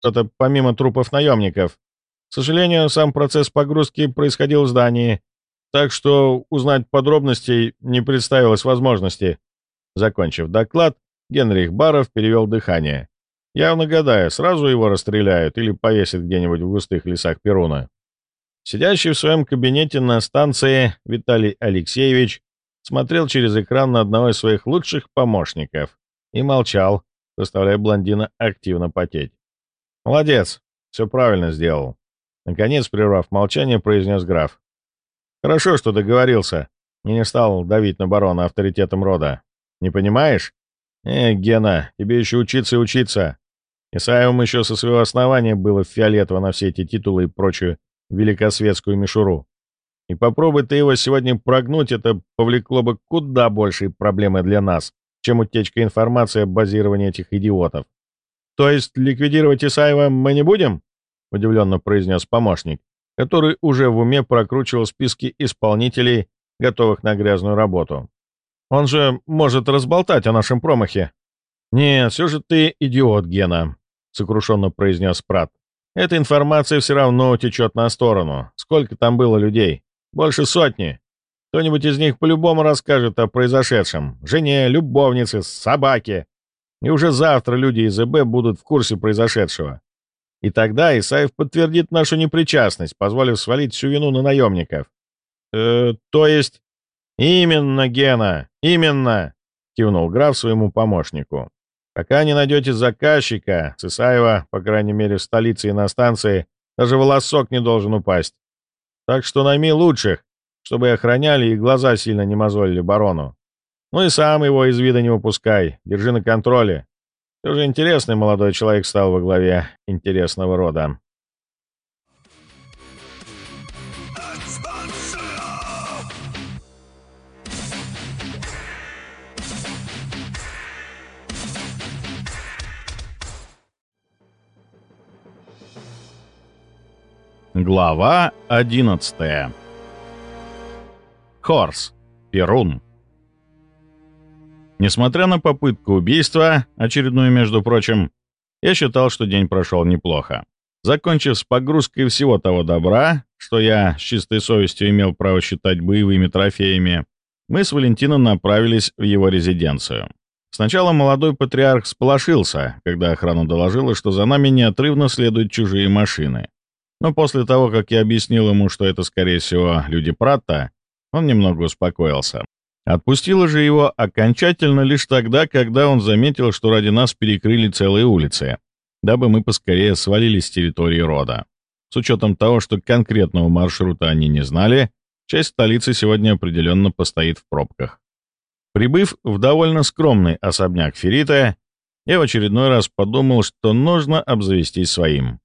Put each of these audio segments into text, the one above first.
что-то помимо трупов наемников. К сожалению, сам процесс погрузки происходил в здании, так что узнать подробностей не представилось возможности. Закончив доклад, Генрих Баров перевел дыхание. Явно гадая, сразу его расстреляют или повесят где-нибудь в густых лесах Перуна. Сидящий в своем кабинете на станции Виталий Алексеевич смотрел через экран на одного из своих лучших помощников и молчал, заставляя блондина активно потеть. «Молодец, все правильно сделал», — наконец, прервав молчание, произнес граф. «Хорошо, что договорился и не стал давить на барона авторитетом рода. Не понимаешь? Э, Гена, тебе еще учиться и учиться. Исаевым еще со своего основания было фиолетово на все эти титулы и прочую великосветскую мишуру. И попробуй ты его сегодня прогнуть, это повлекло бы куда большие проблемы для нас, чем утечка информации об базировании этих идиотов. То есть ликвидировать Исаева мы не будем? Удивленно произнес помощник, который уже в уме прокручивал списки исполнителей, готовых на грязную работу. Он же может разболтать о нашем промахе. «Нет, все же ты идиот, Гена», — сокрушенно произнес Прат. «Эта информация все равно утечет на сторону. Сколько там было людей? Больше сотни. Кто-нибудь из них по-любому расскажет о произошедшем. Жене, любовнице, собаке. И уже завтра люди из ЭБ будут в курсе произошедшего. И тогда Исаев подтвердит нашу непричастность, позволив свалить всю вину на наемников. Э, то есть... Именно, Гена, именно, кивнул граф своему помощнику. Пока не найдете заказчика, с Исаева, по крайней мере в столице и на станции, даже волосок не должен упасть. Так что найми лучших, чтобы охраняли и глаза сильно не мозолили барону. Ну и сам его из вида не выпускай, держи на контроле. Все же интересный молодой человек стал во главе интересного рода. Глава 11 Хорс. Перун. Несмотря на попытку убийства, очередную, между прочим, я считал, что день прошел неплохо. Закончив с погрузкой всего того добра, что я с чистой совестью имел право считать боевыми трофеями, мы с Валентином направились в его резиденцию. Сначала молодой патриарх сполошился, когда охрана доложила, что за нами неотрывно следуют чужие машины. Но после того, как я объяснил ему, что это, скорее всего, люди Пратта, он немного успокоился. Отпустила же его окончательно лишь тогда, когда он заметил, что ради нас перекрыли целые улицы, дабы мы поскорее свалились с территории рода. С учетом того, что конкретного маршрута они не знали, часть столицы сегодня определенно постоит в пробках. Прибыв в довольно скромный особняк Ферита, я в очередной раз подумал, что нужно обзавестись своим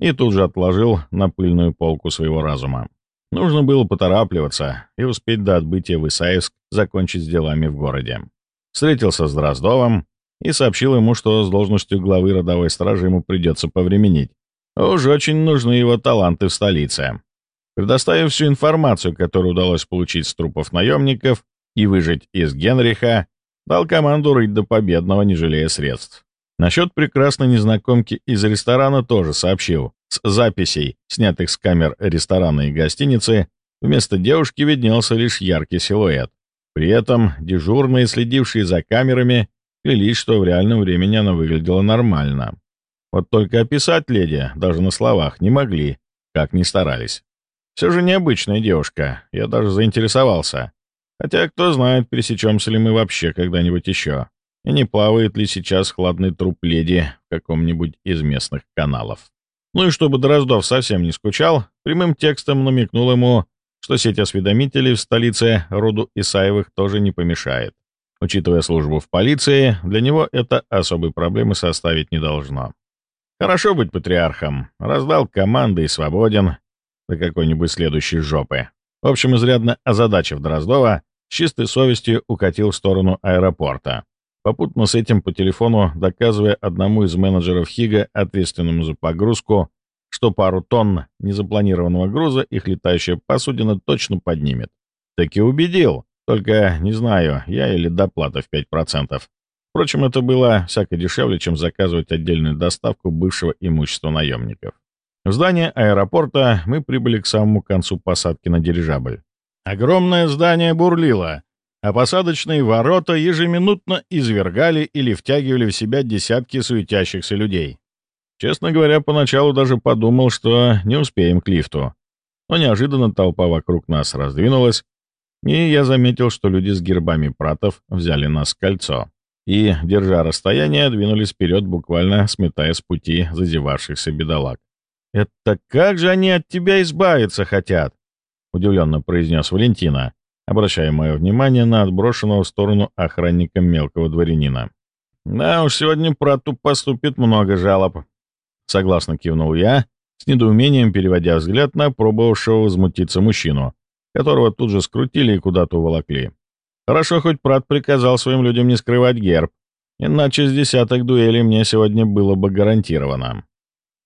и тут же отложил на пыльную полку своего разума. Нужно было поторапливаться и успеть до отбытия в Исаевск закончить с делами в городе. Встретился с Дроздовым и сообщил ему, что с должностью главы родовой стражи ему придется повременить. Уж очень нужны его таланты в столице. Предоставив всю информацию, которую удалось получить с трупов наемников и выжить из Генриха, дал команду рыть до победного, не жалея средств. Насчет прекрасной незнакомки из ресторана тоже сообщил. С записей, снятых с камер ресторана и гостиницы, вместо девушки виднелся лишь яркий силуэт. При этом дежурные, следившие за камерами, клялись, что в реальном времени она выглядела нормально. Вот только описать леди даже на словах не могли, как ни старались. Все же необычная девушка, я даже заинтересовался. Хотя, кто знает, пересечемся ли мы вообще когда-нибудь еще и не плавает ли сейчас хладный труп леди в каком-нибудь из местных каналов. Ну и чтобы Дроздов совсем не скучал, прямым текстом намекнул ему, что сеть осведомителей в столице роду Исаевых тоже не помешает. Учитывая службу в полиции, для него это особой проблемы составить не должно. Хорошо быть патриархом. Раздал команды и свободен до какой-нибудь следующей жопы. В общем, изрядно озадачив Дроздова, с чистой совестью укатил в сторону аэропорта, попутно с этим по телефону доказывая одному из менеджеров Хига, ответственному за погрузку, что пару тонн незапланированного груза их летающая посудина точно поднимет. Так и убедил, только не знаю, я или доплата в 5%. Впрочем, это было всяко дешевле, чем заказывать отдельную доставку бывшего имущества наемников. В здание аэропорта мы прибыли к самому концу посадки на дирижабль. Огромное здание бурлило, а посадочные ворота ежеминутно извергали или втягивали в себя десятки суетящихся людей. Честно говоря, поначалу даже подумал, что не успеем к лифту. Но неожиданно толпа вокруг нас раздвинулась, и я заметил, что люди с гербами пратов взяли нас в кольцо и, держа расстояние, двинулись вперед, буквально сметая с пути зазевавшихся бедолаг. «Это как же они от тебя избавиться хотят?» — удивленно произнес Валентина, обращая мое внимание на отброшенного в сторону охранника мелкого дворянина. «Да уж, сегодня прату поступит много жалоб», — согласно кивнул я, с недоумением переводя взгляд на пробовавшего возмутиться мужчину, которого тут же скрутили и куда-то уволокли. Хорошо, хоть Прат приказал своим людям не скрывать герб, иначе с десяток дуэлей мне сегодня было бы гарантировано.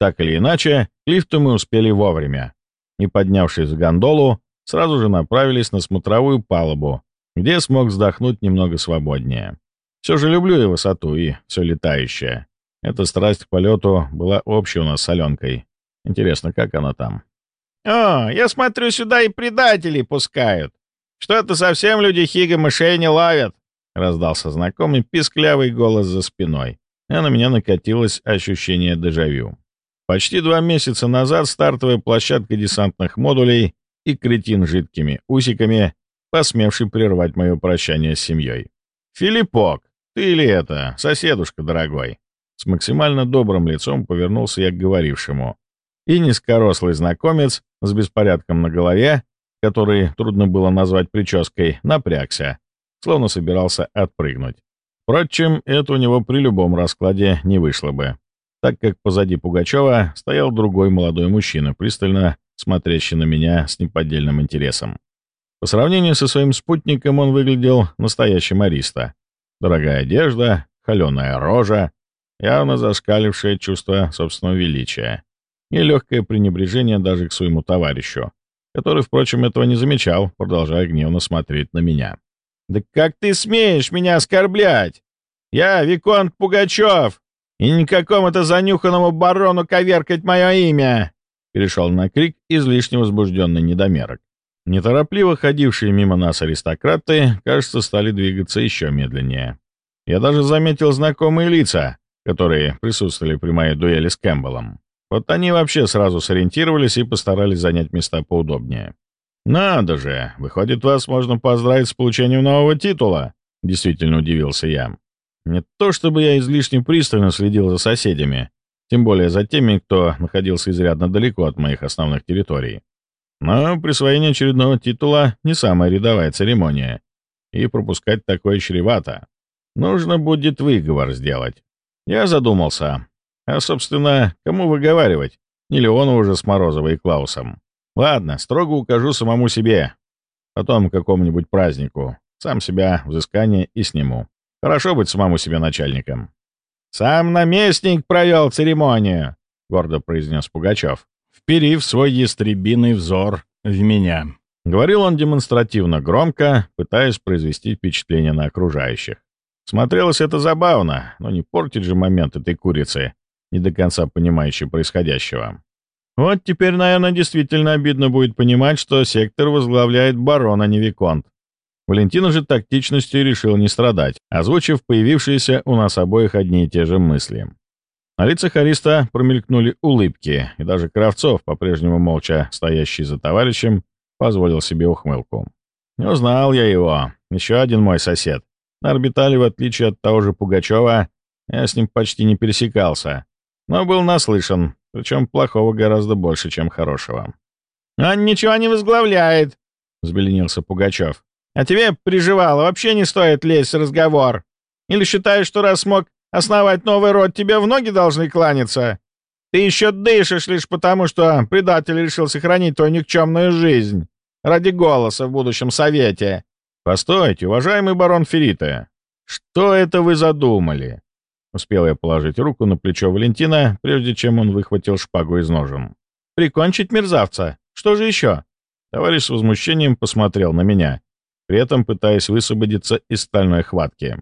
Так или иначе, к лифту мы успели вовремя. И, поднявшись в гондолу, сразу же направились на смотровую палубу, где смог вздохнуть немного свободнее. Все же люблю и высоту, и все летающее. Эта страсть к полету была общей у нас с Аленкой. Интересно, как она там? «О, я смотрю, сюда и предателей пускают. «Что это совсем люди Хига мышей не ловят?» — раздался знакомый писклявый голос за спиной, а на меня накатилось ощущение дежавю. Почти два месяца назад стартовая площадка десантных модулей и кретин жидкими усиками, посмевший прервать мое прощание с семьей. «Филиппок, ты или это, соседушка дорогой?» С максимально добрым лицом повернулся я к говорившему. И низкорослый знакомец с беспорядком на голове который трудно было назвать прической, напрягся, словно собирался отпрыгнуть. Впрочем, это у него при любом раскладе не вышло бы, так как позади Пугачева стоял другой молодой мужчина, пристально смотрящий на меня с неподдельным интересом. По сравнению со своим спутником он выглядел настоящим ариста. Дорогая одежда, холеная рожа, явно зашкалившее чувство собственного величия и легкое пренебрежение даже к своему товарищу, который, впрочем, этого не замечал, продолжая гневно смотреть на меня. «Да как ты смеешь меня оскорблять? Я Виконт Пугачев, и никакому это занюханному барону коверкать мое имя!» Перешел на крик излишне возбужденный недомерок. Неторопливо ходившие мимо нас аристократы, кажется, стали двигаться еще медленнее. Я даже заметил знакомые лица, которые присутствовали при моей дуэли с Кэмпбеллом. Вот они вообще сразу сориентировались и постарались занять места поудобнее. «Надо же! Выходит, вас можно поздравить с получением нового титула!» — действительно удивился я. Не то чтобы я излишне пристально следил за соседями, тем более за теми, кто находился изрядно далеко от моих основных территорий. Но присвоение очередного титула — не самая рядовая церемония, и пропускать такое чревато. Нужно будет выговор сделать. Я задумался, а, собственно, кому выговаривать? Не Леонову же с Морозовой и Клаусом. Ладно, строго укажу самому себе. Потом какому-нибудь празднику. Сам себя взыскание и сниму. Хорошо быть самому себе начальником. «Сам наместник провел церемонию», — гордо произнес Пугачев, вперив свой ястребиный взор в меня. Говорил он демонстративно громко, пытаясь произвести впечатление на окружающих. Смотрелось это забавно, но не портить же момент этой курицы, не до конца понимающий происходящего. Вот теперь, наверное, действительно обидно будет понимать, что сектор возглавляет барон, а не Виконт. Валентина же тактичностью решил не страдать, озвучив появившиеся у нас обоих одни и те же мысли. На лицах Ариста промелькнули улыбки, и даже Кравцов, по-прежнему молча стоящий за товарищем, позволил себе ухмылку. Не узнал я его. Еще один мой сосед. На орбитале, в отличие от того же Пугачева, я с ним почти не пересекался, но был наслышан, причем плохого гораздо больше, чем хорошего. «Он ничего не возглавляет», — взбеленился Пугачев. «А тебе, приживало, вообще не стоит лезть в разговор. Или считаешь, что раз смог основать новый род, тебе в ноги должны кланяться? Ты еще дышишь лишь потому, что предатель решил сохранить твою никчемную жизнь ради голоса в будущем совете». «Постойте, уважаемый барон Феррита, что это вы задумали?» Успел я положить руку на плечо Валентина, прежде чем он выхватил шпагу из ножен. «Прикончить мерзавца! Что же еще?» Товарищ с возмущением посмотрел на меня, при этом пытаясь высвободиться из стальной хватки.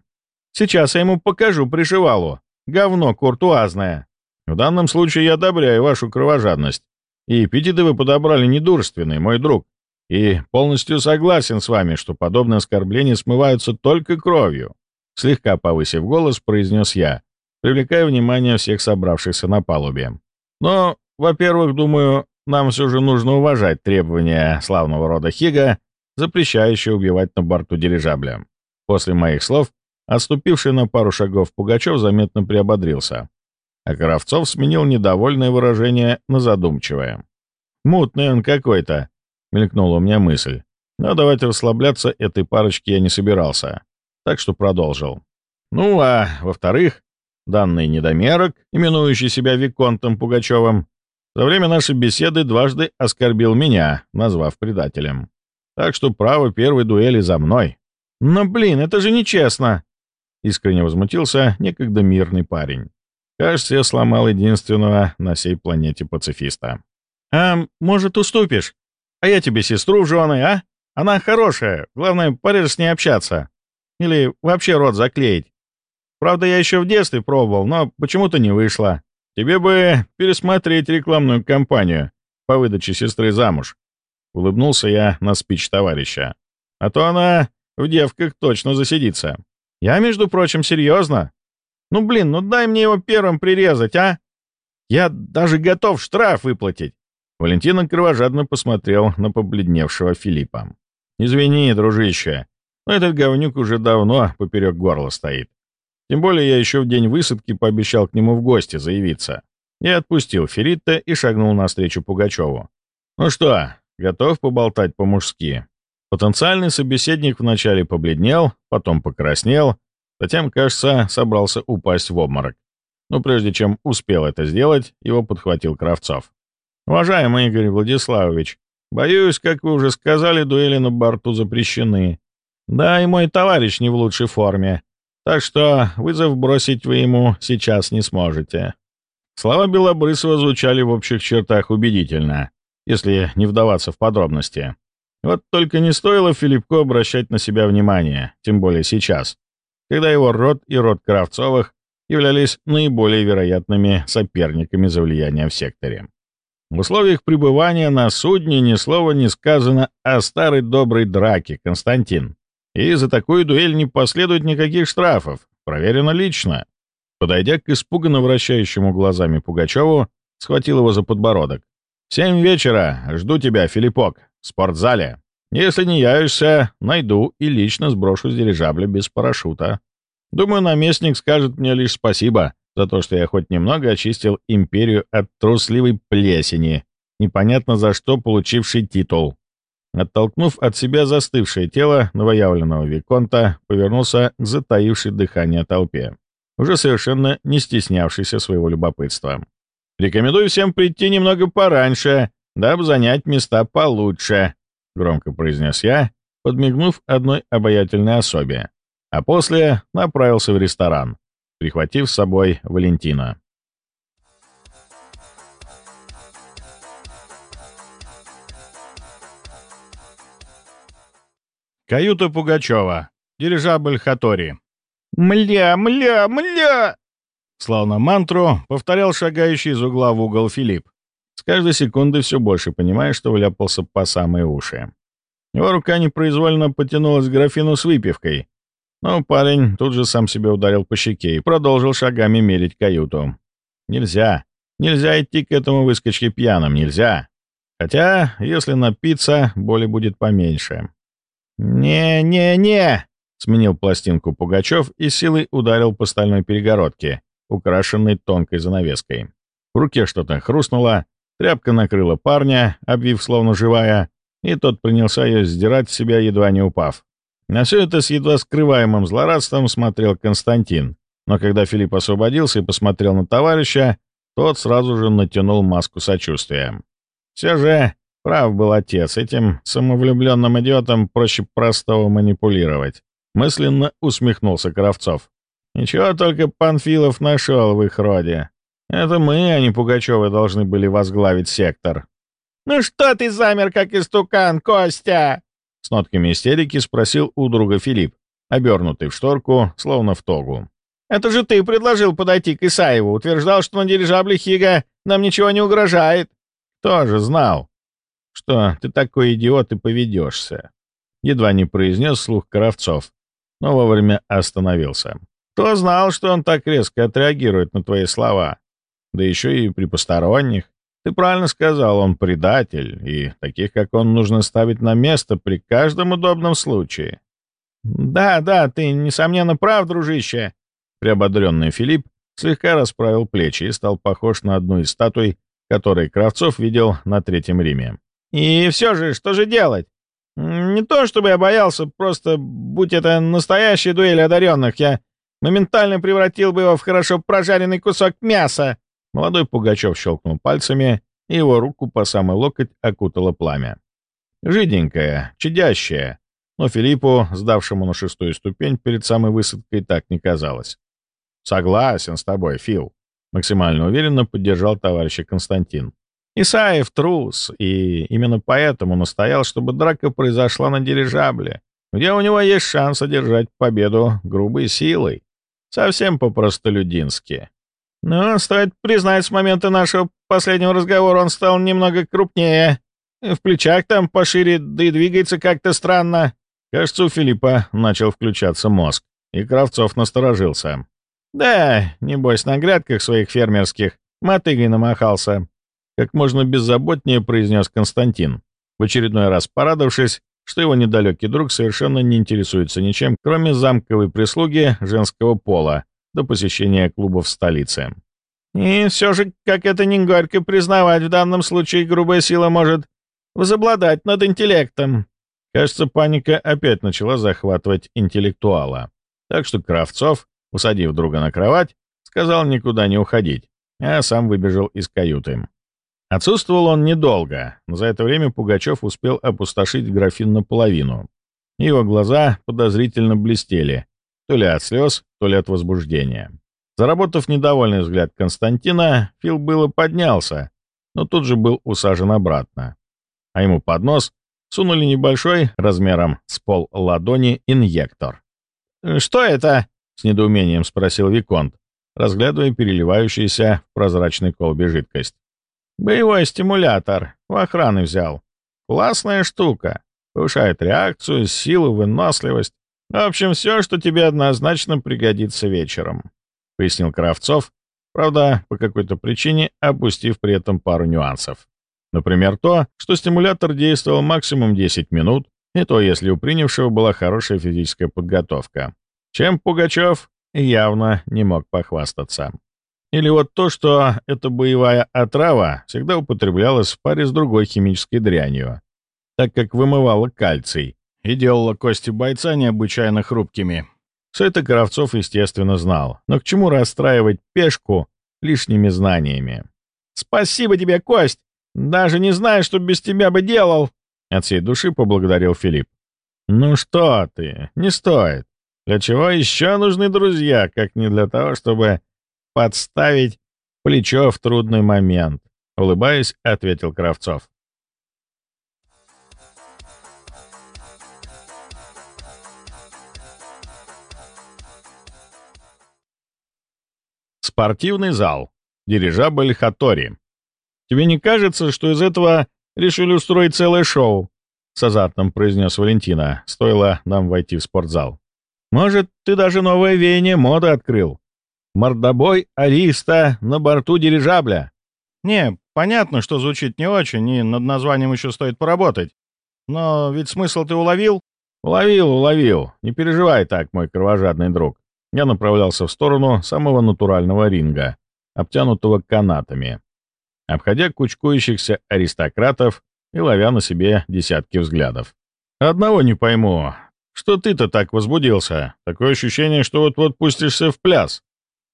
Сейчас я ему покажу приживалу. Говно куртуазное. В данном случае я одобряю вашу кровожадность. И эпитеты вы подобрали недурственные, мой друг. И полностью согласен с вами, что подобные оскорбления смываются только кровью. Слегка повысив голос, произнес я, привлекая внимание всех собравшихся на палубе. Но, во-первых, думаю, нам все же нужно уважать требования славного рода Хига, запрещающие убивать на борту дирижабля. После моих слов, отступивший на пару шагов Пугачев заметно приободрился, а Кравцов сменил недовольное выражение на задумчивое. «Мутный он какой-то», — мелькнула у меня мысль. Но давайте расслабляться этой парочке я не собирался, так что продолжил. Ну, а во-вторых, данный недомерок, именующий себя Виконтом Пугачевым, за время нашей беседы дважды оскорбил меня, назвав предателем. Так что право первой дуэли за мной. Но, блин, это же нечестно!» Искренне возмутился некогда мирный парень. Кажется, я сломал единственного на всей планете пацифиста. «А может, уступишь? А я тебе сестру в жены, а? Она хорошая, главное, паришь с ней общаться. Или вообще рот заклеить. Правда, я еще в детстве пробовал, но почему-то не вышло. Тебе бы пересмотреть рекламную кампанию по выдаче сестры замуж. Улыбнулся я на спич товарища. А то она в девках точно засидится. Я, между прочим, серьезно. Ну, блин, ну дай мне его первым прирезать, а? Я даже готов штраф выплатить. Валентин кровожадно посмотрел на побледневшего Филиппа. «Извини, дружище, но этот говнюк уже давно поперек горла стоит. Тем более я еще в день высадки пообещал к нему в гости заявиться. Я отпустил Феритта и шагнул навстречу Пугачеву. «Ну что, готов поболтать по-мужски?» Потенциальный собеседник вначале побледнел, потом покраснел, затем, кажется, собрался упасть в обморок. Но прежде чем успел это сделать, его подхватил Кравцов. «Уважаемый Игорь Владиславович, боюсь, как вы уже сказали, дуэли на борту запрещены. Да, и мой товарищ не в лучшей форме, так что вызов бросить вы ему сейчас не сможете». Слова Белобрысова звучали в общих чертах убедительно, если не вдаваться в подробности. Вот только не стоило Филиппко обращать на себя внимание, тем более сейчас, когда его род и род Кравцовых являлись наиболее вероятными соперниками за влияние в секторе. В условиях пребывания на судне ни слова не сказано о старой доброй драке, Константин. И за такую дуэль не последует никаких штрафов. Проверено лично. Подойдя к испуганно вращающему глазами Пугачеву, схватил его за подбородок. «Семь вечера. Жду тебя, Филиппок. В спортзале. Если не явишься, найду и лично сброшу с дирижабля без парашюта. Думаю, наместник скажет мне лишь спасибо за то, что я хоть немного очистил империю от трусливой плесени, непонятно за что получивший титул. Оттолкнув от себя застывшее тело новоявленного Виконта, повернулся к затаившей дыхание толпе, уже совершенно не стеснявшейся своего любопытства. «Рекомендую всем прийти немного пораньше, дабы занять места получше», — громко произнес я, подмигнув одной обаятельной особе, а после направился в ресторан, прихватив с собой Валентина. Каюта Пугачева. Дирижабль Хатори. «Мля, мля, мля!» Словно мантру повторял шагающий из угла в угол Филипп, с каждой секундой все больше понимая, что вляпался по самые уши. Его рука непроизвольно потянулась к графину с выпивкой, но парень тут же сам себя ударил по щеке и продолжил шагами мерить каюту. Нельзя. Нельзя идти к этому выскочке пьяным, нельзя. Хотя, если напиться, боли будет поменьше. «Не-не-не!» — сменил пластинку Пугачев и силой ударил по стальной перегородке, украшенной тонкой занавеской. В руке что-то хрустнуло, тряпка накрыла парня, обвив словно живая, и тот принялся ее сдирать с себя, едва не упав. На все это с едва скрываемым злорадством смотрел Константин, но когда Филипп освободился и посмотрел на товарища, тот сразу же натянул маску сочувствия. Все же прав был отец, этим самовлюбленным идиотом проще простого манипулировать. Мысленно усмехнулся Кравцов. Ничего только Панфилов нашел в их роде. Это мы, а не Пугачевы, должны были возглавить сектор. «Ну что ты замер, как истукан, Костя?» С нотками истерики спросил у друга Филипп, обернутый в шторку, словно в тогу. «Это же ты предложил подойти к Исаеву, утверждал, что на дирижабле Хига нам ничего не угрожает». «Тоже знал, что ты такой идиот и поведешься», — едва не произнес слух Кравцов, но вовремя остановился. «Кто знал, что он так резко отреагирует на твои слова? Да еще и при посторонних. Ты правильно сказал, он предатель, и таких, как он, нужно ставить на место при каждом удобном случае. «Да, да, ты, несомненно, прав, дружище!» Приободренный Филипп слегка расправил плечи и стал похож на одну из статуй, которые Кравцов видел на Третьем Риме. «И все же, что же делать? Не то, чтобы я боялся, просто, будь это настоящая дуэль одаренных, я моментально превратил бы его в хорошо прожаренный кусок мяса!» Молодой Пугачев щелкнул пальцами, и его руку по самый локоть окутало пламя. Жиденькое, чадящее, но Филиппу, сдавшему на шестую ступень перед самой высадкой, так не казалось. «Согласен с тобой, Фил», — максимально уверенно поддержал товарища Константин. Исаев трус, и именно поэтому настоял, чтобы драка произошла на дирижабле, где у него есть шанс одержать победу грубой силой. Совсем по-простолюдински. Но, стоит признать, с момента нашего последнего разговора он стал немного крупнее. В плечах там пошире, да и двигается как-то странно. Кажется, у Филиппа начал включаться мозг, и Кравцов насторожился. «Да, небось, на грядках своих фермерских мотыгой намахался», — как можно беззаботнее произнес Константин, в очередной раз порадовавшись, что его недалекий друг совершенно не интересуется ничем, кроме замковой прислуги женского пола, до посещения клубов столицы. И все же, как это не горько признавать, в данном случае грубая сила может возобладать над интеллектом. Кажется, паника опять начала захватывать интеллектуала. Так что Кравцов, усадив друга на кровать, сказал никуда не уходить, а сам выбежал из каюты. Отсутствовал он недолго, но за это время Пугачев успел опустошить графин наполовину. Его глаза подозрительно блестели, то ли от слез, то ли от возбуждения. Заработав недовольный взгляд Константина, Фил было поднялся, но тут же был усажен обратно. А ему под нос сунули небольшой, размером с пол ладони, инъектор. «Что это?» — с недоумением спросил Виконт, разглядывая переливающуюся в прозрачной колбе жидкость. «Боевой стимулятор. У охраны взял. Классная штука. Повышает реакцию, силу, выносливость. В общем, все, что тебе однозначно пригодится вечером», — пояснил Кравцов, правда, по какой-то причине опустив при этом пару нюансов. Например, то, что стимулятор действовал максимум 10 минут, и то, если у принявшего была хорошая физическая подготовка, чем Пугачев явно не мог похвастаться. Или вот то, что эта боевая отрава всегда употреблялась в паре с другой химической дрянью, так как вымывала кальций, и делала кости бойца необычайно хрупкими. Все это Кравцов, естественно, знал, но к чему расстраивать пешку лишними знаниями? «Спасибо тебе, Кость! Даже не знаю, что без тебя бы делал!» От всей души поблагодарил Филипп. «Ну что ты, не стоит. Для чего еще нужны друзья, как не для того, чтобы подставить плечо в трудный момент?» Улыбаясь, ответил Кравцов. Спортивный зал. Дирижабль Хатори. «Тебе не кажется, что из этого решили устроить целое шоу?» — с азартом произнес Валентина, стоило нам войти в спортзал. «Может, ты даже новое веяние моды открыл? Мордобой Ариста на борту дирижабля». «Не, понятно, что звучит не очень, и над названием еще стоит поработать. Но ведь смысл ты уловил?» «Уловил, уловил. Не переживай так, мой кровожадный друг я направлялся в сторону самого натурального ринга, обтянутого канатами, обходя кучкующихся аристократов и ловя на себе десятки взглядов. «Одного не пойму. Что ты-то так возбудился? Такое ощущение, что вот-вот пустишься в пляс».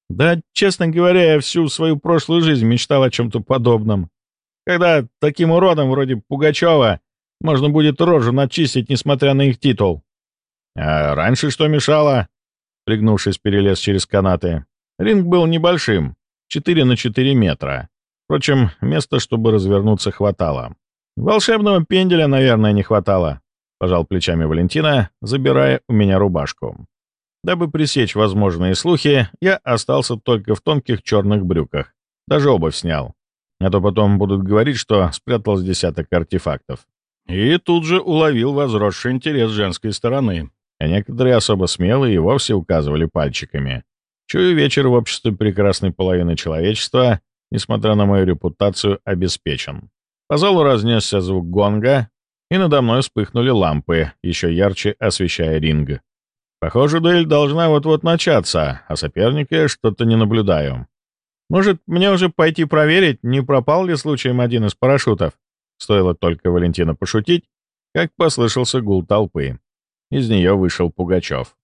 «Да, честно говоря, я всю свою прошлую жизнь мечтал о чем-то подобном. Когда таким уродом вроде Пугачева можно будет рожу начистить, несмотря на их титул». «А раньше что мешало?» Пригнувшись, перелез через канаты. Ринг был небольшим, 4 на 4 метра. Впрочем, места, чтобы развернуться, хватало. Волшебного пенделя, наверное, не хватало. — пожал плечами Валентина, забирая у меня рубашку. Дабы пресечь возможные слухи, я остался только в тонких черных брюках. Даже обувь снял. А то потом будут говорить, что спрятал с десяток артефактов. И тут же уловил возросший интерес женской стороны. А некоторые особо смелые и вовсе указывали пальчиками. Чую вечер в обществе прекрасной половины человечества, несмотря на мою репутацию, обеспечен. По залу разнесся звук гонга, и надо мной вспыхнули лампы, еще ярче освещая ринг. Похоже, дуэль должна вот-вот начаться, а соперника что-то не наблюдаю. Может, мне уже пойти проверить, не пропал ли случаем один из парашютов? Стоило только Валентина пошутить, как послышался гул толпы. Из нее вышел Пугачев.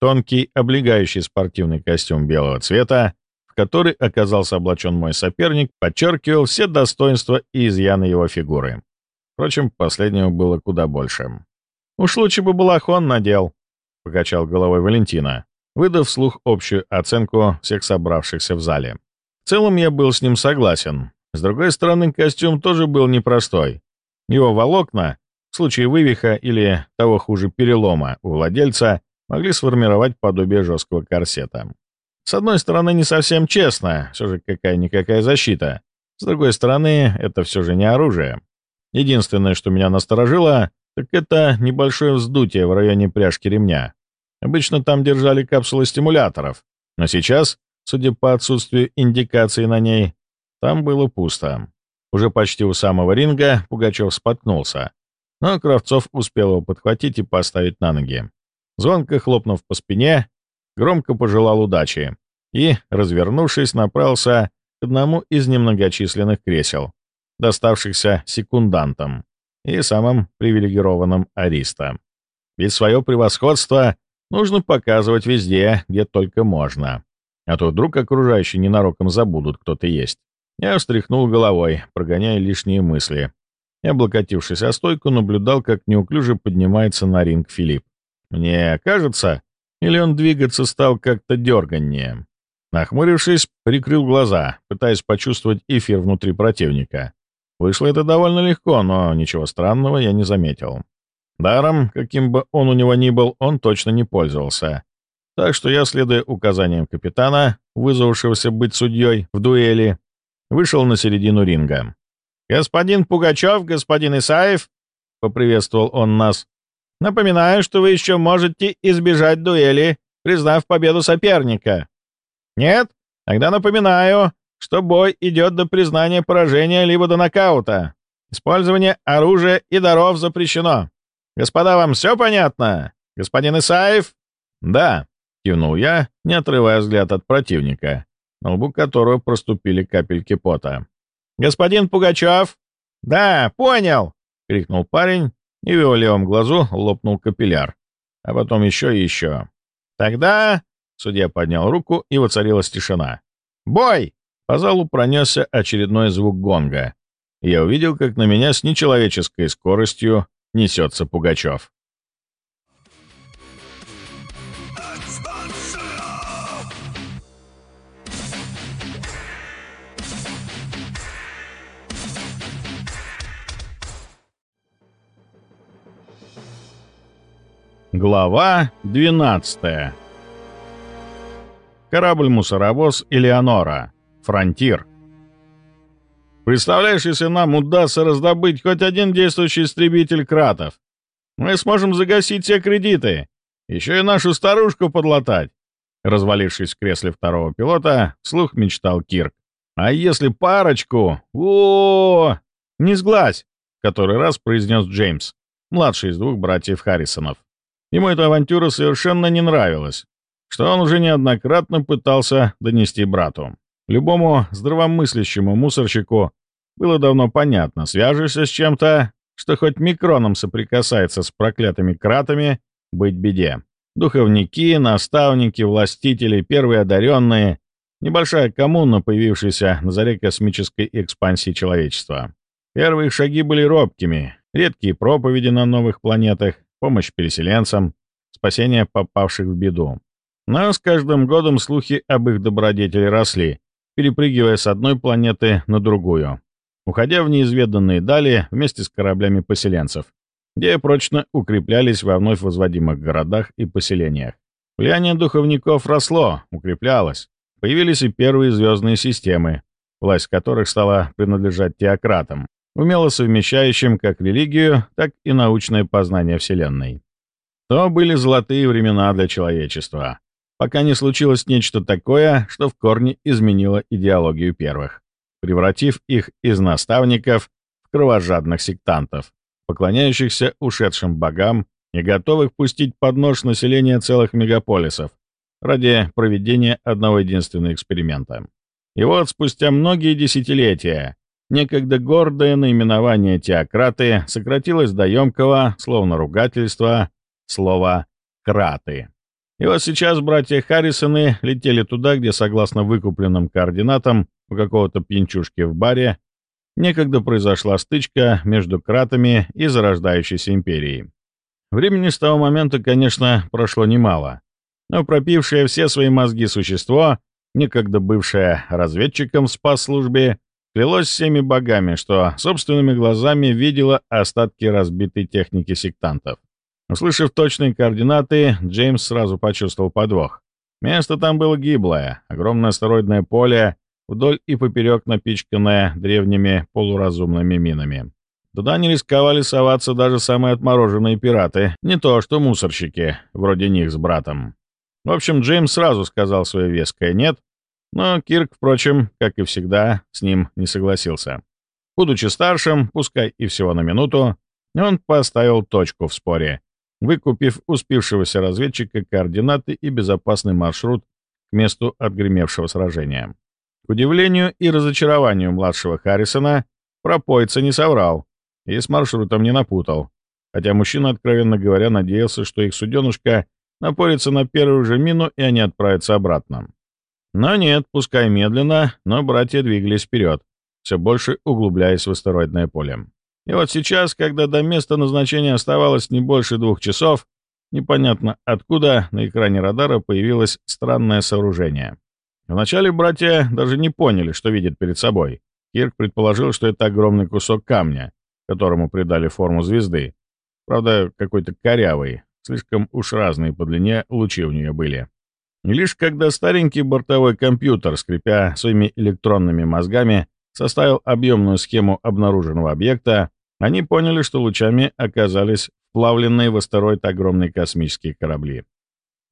Тонкий, облегающий спортивный костюм белого цвета, в который оказался облачен мой соперник, подчеркивал все достоинства и изъяны его фигуры. Впрочем, последнего было куда больше. «Уж лучше бы балахон надел», — покачал головой Валентина, выдав вслух общую оценку всех собравшихся в зале. В целом я был с ним согласен. С другой стороны, костюм тоже был непростой. Его волокна, в случае вывиха или, того хуже, перелома у владельца, могли сформировать подобие жесткого корсета. С одной стороны, не совсем честно, все же какая-никакая защита. С другой стороны, это все же не оружие. Единственное, что меня насторожило, так это небольшое вздутие в районе пряжки ремня. Обычно там держали капсулы стимуляторов, но сейчас, судя по отсутствию индикации на ней, там было пусто. Уже почти у самого ринга Пугачев споткнулся, но Кравцов успел его подхватить и поставить на ноги. Звонко хлопнув по спине, громко пожелал удачи и, развернувшись, направился к одному из немногочисленных кресел, доставшихся секундантам и самым привилегированным ариста. Ведь свое превосходство нужно показывать везде, где только можно. А то вдруг окружающие ненароком забудут, кто ты есть. Я встряхнул головой, прогоняя лишние мысли. И, облокотившись о стойку, наблюдал, как неуклюже поднимается на ринг Филипп. Мне кажется, или он двигаться стал как-то дерганнее. Нахмурившись, прикрыл глаза, пытаясь почувствовать эфир внутри противника. Вышло это довольно легко, но ничего странного я не заметил. Даром, каким бы он у него ни был, он точно не пользовался. Так что я, следуя указаниям капитана, вызвавшегося быть судьей в дуэли, вышел на середину ринга. «Господин Пугачев, господин Исаев», — поприветствовал он нас, — «напоминаю, что вы еще можете избежать дуэли, признав победу соперника». «Нет? Тогда напоминаю, что бой идет до признания поражения либо до нокаута. Использование оружия и даров запрещено. Господа, вам все понятно? Господин Исаев?» «Да», — кивнул я, не отрывая взгляд от противника, на лбу которого проступили капельки пота. «Господин Пугачев?» «Да, понял!» — крикнул парень, и в его левом глазу лопнул капилляр. А потом еще и еще. «Тогда...» — судья поднял руку, и воцарилась тишина. «Бой!» По залу пронесся очередной звук гонга. Я увидел, как на меня с нечеловеческой скоростью несется Пугачев. Глава 12 Корабль-мусоровоз «Элеонора» Фронтир. Представляешь, если нам удастся раздобыть хоть один действующий истребитель кратов, мы сможем загасить все кредиты, еще и нашу старушку подлатать. Развалившись в кресле второго пилота, вслух мечтал Кирк. А если парочку? -о, -о Не сглазь! Который раз произнес Джеймс, младший из двух братьев Харрисонов. Ему эта авантюра совершенно не нравилась, что он уже неоднократно пытался донести брату. Любому здравомыслящему мусорщику было давно понятно, свяжешься с чем-то, что хоть микроном соприкасается с проклятыми кратами, быть беде. Духовники, наставники, властители, первые одаренные — небольшая коммуна, появившаяся на заре космической экспансии человечества. Первые шаги были робкими, редкие проповеди на новых планетах, помощь переселенцам, спасение попавших в беду. Но с каждым годом слухи об их добродетели росли, перепрыгивая с одной планеты на другую, уходя в неизведанные дали вместе с кораблями поселенцев. где прочно укреплялись во вновь возводимых городах и поселениях. Влияние духовников росло, укреплялось. Появились и первые звездные системы, власть которых стала принадлежать теократам, умело совмещающим как религию, так и научное познание Вселенной. То были золотые времена для человечества, пока не случилось нечто такое, что в корне изменило идеологию первых, превратив их из наставников в кровожадных сектантов, поклоняющихся ушедшим богам и готовых пустить под нож население целых мегаполисов ради проведения одного единственного эксперимента. И вот спустя многие десятилетия некогда гордое наименование теократы сократилось до емкого, словно ругательства, слова «краты». И вот сейчас братья Харрисоны летели туда, где, согласно выкупленным координатам у какого-то пьянчушки в баре, некогда произошла стычка между кратами и зарождающейся империей. Времени с того момента, конечно, прошло немало, но пропившее все свои мозги существо, некогда бывшее разведчиком в спас-службе, клялось всеми богами, что собственными глазами видело остатки разбитой техники сектантов. Услышав точные координаты, Джеймс сразу почувствовал подвох. Место там было гиблое, огромное астероидное поле, вдоль и поперек напичканное древними полуразумными минами. Туда не рисковали соваться даже самые отмороженные пираты, не то что мусорщики, вроде них с братом. В общем, Джеймс сразу сказал свое веское «нет», но Кирк, впрочем, как и всегда, с ним не согласился. Будучи старшим, пускай и всего на минуту, он поставил точку в споре выкупив успевшегося разведчика координаты и безопасный маршрут к месту отгремевшего сражения. К удивлению и разочарованию младшего Харрисона, пропойца не соврал и с маршрутом не напутал, хотя мужчина, откровенно говоря, надеялся, что их суденушка напорится на первую же мину, и они отправятся обратно. Но нет, пускай медленно, но братья двигались вперед, все больше углубляясь в астероидное поле. И вот сейчас, когда до места назначения оставалось не больше двух часов, непонятно откуда на экране радара появилось странное сооружение. Вначале братья даже не поняли, что видят перед собой. Кирк предположил, что это огромный кусок камня, которому придали форму звезды. Правда, какой-то корявый, слишком уж разные по длине лучи у нее были. И лишь когда старенький бортовой компьютер, скрипя своими электронными мозгами, составил объемную схему обнаруженного объекта, они поняли, что лучами оказались вплавленные в астероид огромные космические корабли.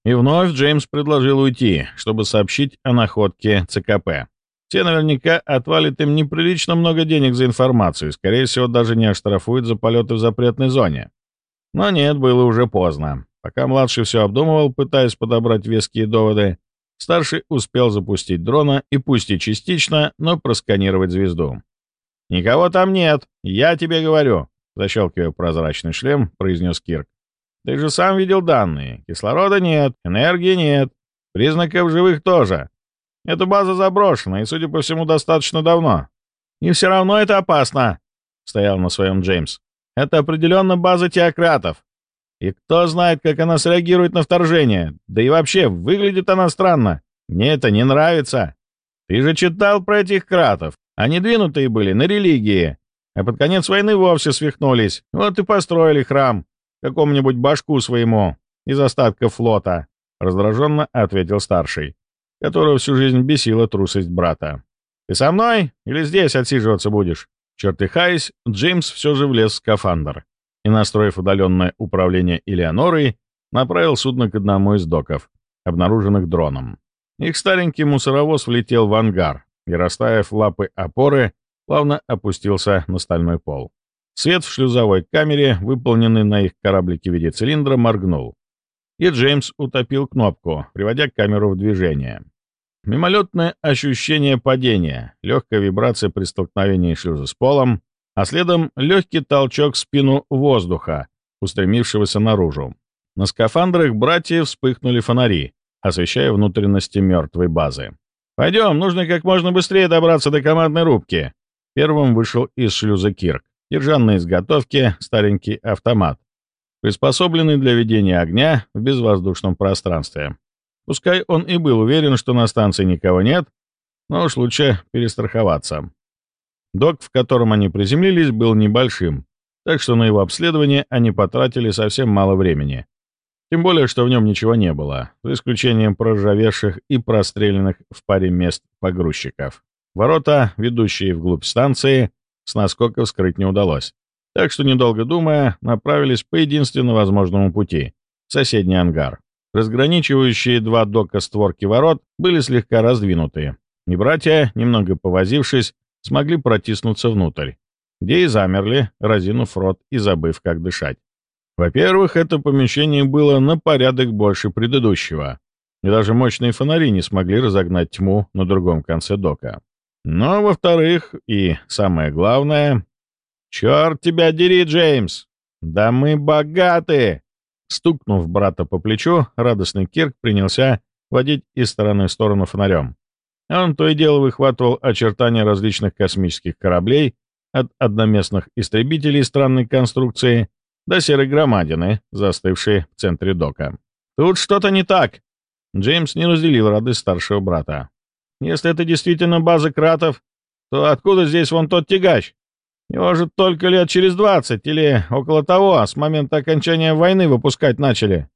И вновь Джеймс предложил уйти, чтобы сообщить о находке ЦКП. Те наверняка отвалят им неприлично много денег за информацию, скорее всего, даже не оштрафуют за полеты в запретной зоне. Но нет, было уже поздно. Пока младший все обдумывал, пытаясь подобрать веские доводы, старший успел запустить дрона и пусть и частично, но просканировать звезду. «Никого там нет, я тебе говорю», — защелкивая прозрачный шлем, произнес Кирк. «Ты же сам видел данные. Кислорода нет, энергии нет, признаков живых тоже. Эта база заброшена, и, судя по всему, достаточно давно. И все равно это опасно», — стоял на своем Джеймс. «Это определенно база теократов. И кто знает, как она среагирует на вторжение. Да и вообще, выглядит она странно. Мне это не нравится. Ты же читал про этих кратов. Они двинутые были на религии, а под конец войны вовсе свихнулись. Вот и построили храм какому-нибудь башку своему из остатков флота», — раздраженно ответил старший, которого всю жизнь бесила трусость брата. «Ты со мной или здесь отсиживаться будешь?» Чертыхаясь, Джеймс все же влез в скафандр и, настроив удаленное управление Элеонорой, направил судно к одному из доков, обнаруженных дроном. Их старенький мусоровоз влетел в ангар, и, растаяв лапы опоры, плавно опустился на стальной пол. Свет в шлюзовой камере, выполненный на их кораблике в виде цилиндра, моргнул. И Джеймс утопил кнопку, приводя камеру в движение. Мимолетное ощущение падения, легкая вибрация при столкновении шлюза с полом, а следом легкий толчок в спину воздуха, устремившегося наружу. На скафандрах братьев вспыхнули фонари, освещая внутренности мертвой базы. «Пойдем, нужно как можно быстрее добраться до командной рубки». Первым вышел из шлюза Кирк, держа на изготовке старенький автомат, приспособленный для ведения огня в безвоздушном пространстве. Пускай он и был уверен, что на станции никого нет, но уж лучше перестраховаться. Док, в котором они приземлились, был небольшим, так что на его обследование они потратили совсем мало времени. Тем более, что в нем ничего не было, за исключением проржавевших и простреленных в паре мест погрузчиков. Ворота, ведущие вглубь станции, с наскока вскрыть не удалось. Так что, недолго думая, направились по единственно возможному пути — соседний ангар. Разграничивающие два дока створки ворот были слегка раздвинуты, и братья, немного повозившись, смогли протиснуться внутрь, где и замерли, разинув рот и забыв, как дышать. Во-первых, это помещение было на порядок больше предыдущего, и даже мощные фонари не смогли разогнать тьму на другом конце дока. Но, во-вторых, и самое главное... «Черт тебя дери, Джеймс! Да мы богаты!» Стукнув брата по плечу, радостный Кирк принялся водить из стороны в сторону фонарем. Он то и дело выхватывал очертания различных космических кораблей от одноместных истребителей странной конструкции до серой громадины, застывшей в центре дока. «Тут что-то не так!» Джеймс не разделил радость старшего брата. «Если это действительно база кратов, то откуда здесь вон тот тягач? Его же только лет через двадцать или около того, с момента окончания войны выпускать начали.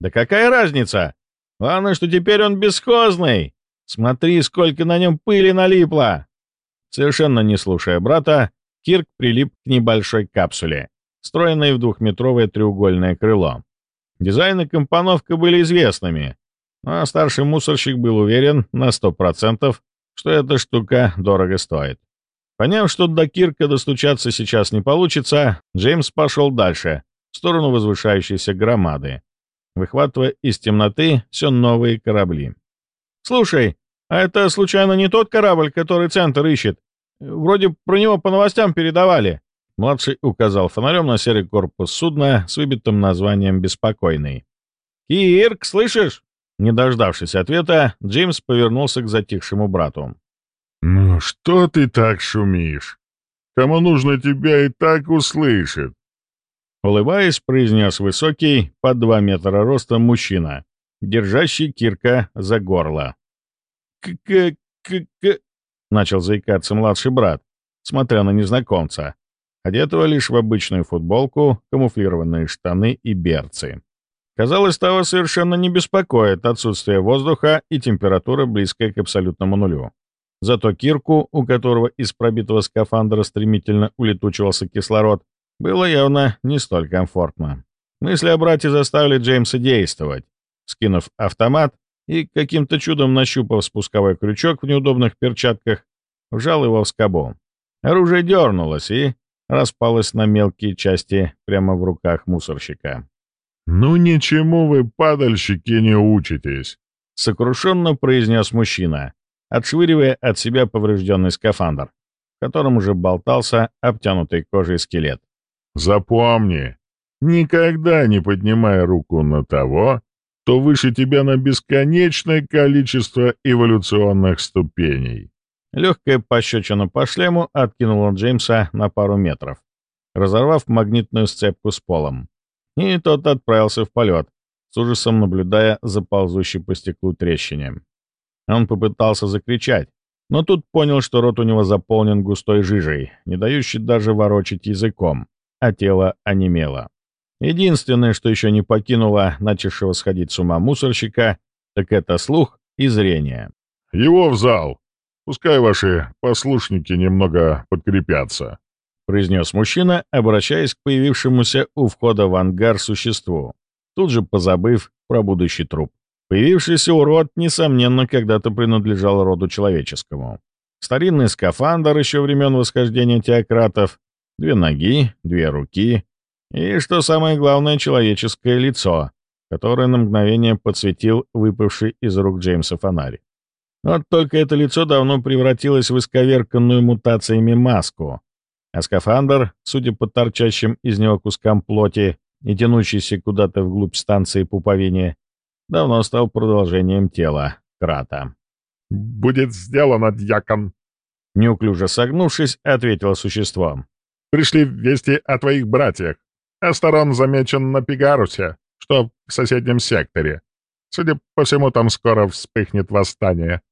Да какая разница? Главное, что теперь он бесхозный. Смотри, сколько на нем пыли налипло!» Совершенно не слушая брата, Кирк прилип к небольшой капсуле, встроенной в двухметровое треугольное крыло. Дизайн и компоновка были известными, но старший мусорщик был уверен на сто процентов, что эта штука дорого стоит. Поняв, что до Кирка достучаться сейчас не получится, Джеймс пошел дальше, в сторону возвышающейся громады, выхватывая из темноты все новые корабли. «Слушай, а это случайно не тот корабль, который Центр ищет? Вроде про него по новостям передавали». Младший указал фонарем на серый корпус судна с выбитым названием «Беспокойный». «Кирк, слышишь?» Не дождавшись ответа, Джеймс повернулся к затихшему брату. «Ну что ты так шумишь? Кому нужно тебя и так услышит?» Улыбаясь, произнес высокий, под два метра роста мужчина, держащий Кирка за горло. «К-к-к-к...» — начал заикаться младший брат, смотря на незнакомца, одетого лишь в обычную футболку, камуфлированные штаны и берцы. Казалось, того совершенно не беспокоит отсутствие воздуха и температура, близкая к абсолютному нулю. Зато Кирку, у которого из пробитого скафандра стремительно улетучивался кислород, было явно не столь комфортно. Мысли о брате заставили Джеймса действовать. Скинув автомат и каким-то чудом нащупав спусковой крючок в неудобных перчатках, вжал его в скобу. Оружие дернулось и распалось на мелкие части прямо в руках мусорщика. «Ну ничему вы, падальщики, не учитесь», — сокрушенно произнес мужчина, отшвыривая от себя поврежденный скафандр, в котором уже болтался обтянутый кожей скелет. «Запомни, никогда не поднимай руку на того, кто выше тебя на бесконечное количество эволюционных ступеней». Легкая пощечина по шлему откинула Джеймса на пару метров, разорвав магнитную сцепку с полом. И тот отправился в полет, с ужасом наблюдая за ползущей по стеклу трещине. Он попытался закричать, но тут понял, что рот у него заполнен густой жижей, не дающей даже ворочать языком, а тело онемело. Единственное, что еще не покинуло начавшего сходить с ума мусорщика, так это слух и зрение. «Его в зал! Пускай ваши послушники немного подкрепятся», — произнес мужчина, обращаясь к появившемуся у входа в ангар существу, тут же позабыв про будущий труп. Появившийся урод, несомненно, когда-то принадлежал роду человеческому. Старинный скафандр еще времен восхождения теократов, две ноги, две руки и, что самое главное, человеческое лицо, которое на мгновение подсветил выпавший из рук Джеймса фонарь. Вот только это лицо давно превратилось в исковерканную мутациями маску, а скафандр, судя по торчащим из него кускам плоти и тянущейся куда-то вглубь станции пуповине, давно стал продолжением тела Крата. «Будет сделано, дьякон!» Неуклюже согнувшись, ответило существо. «Пришли вести о твоих братьях. Астерон замечен на Пигарусе, что в соседнем секторе. Судя по всему, там скоро вспыхнет восстание».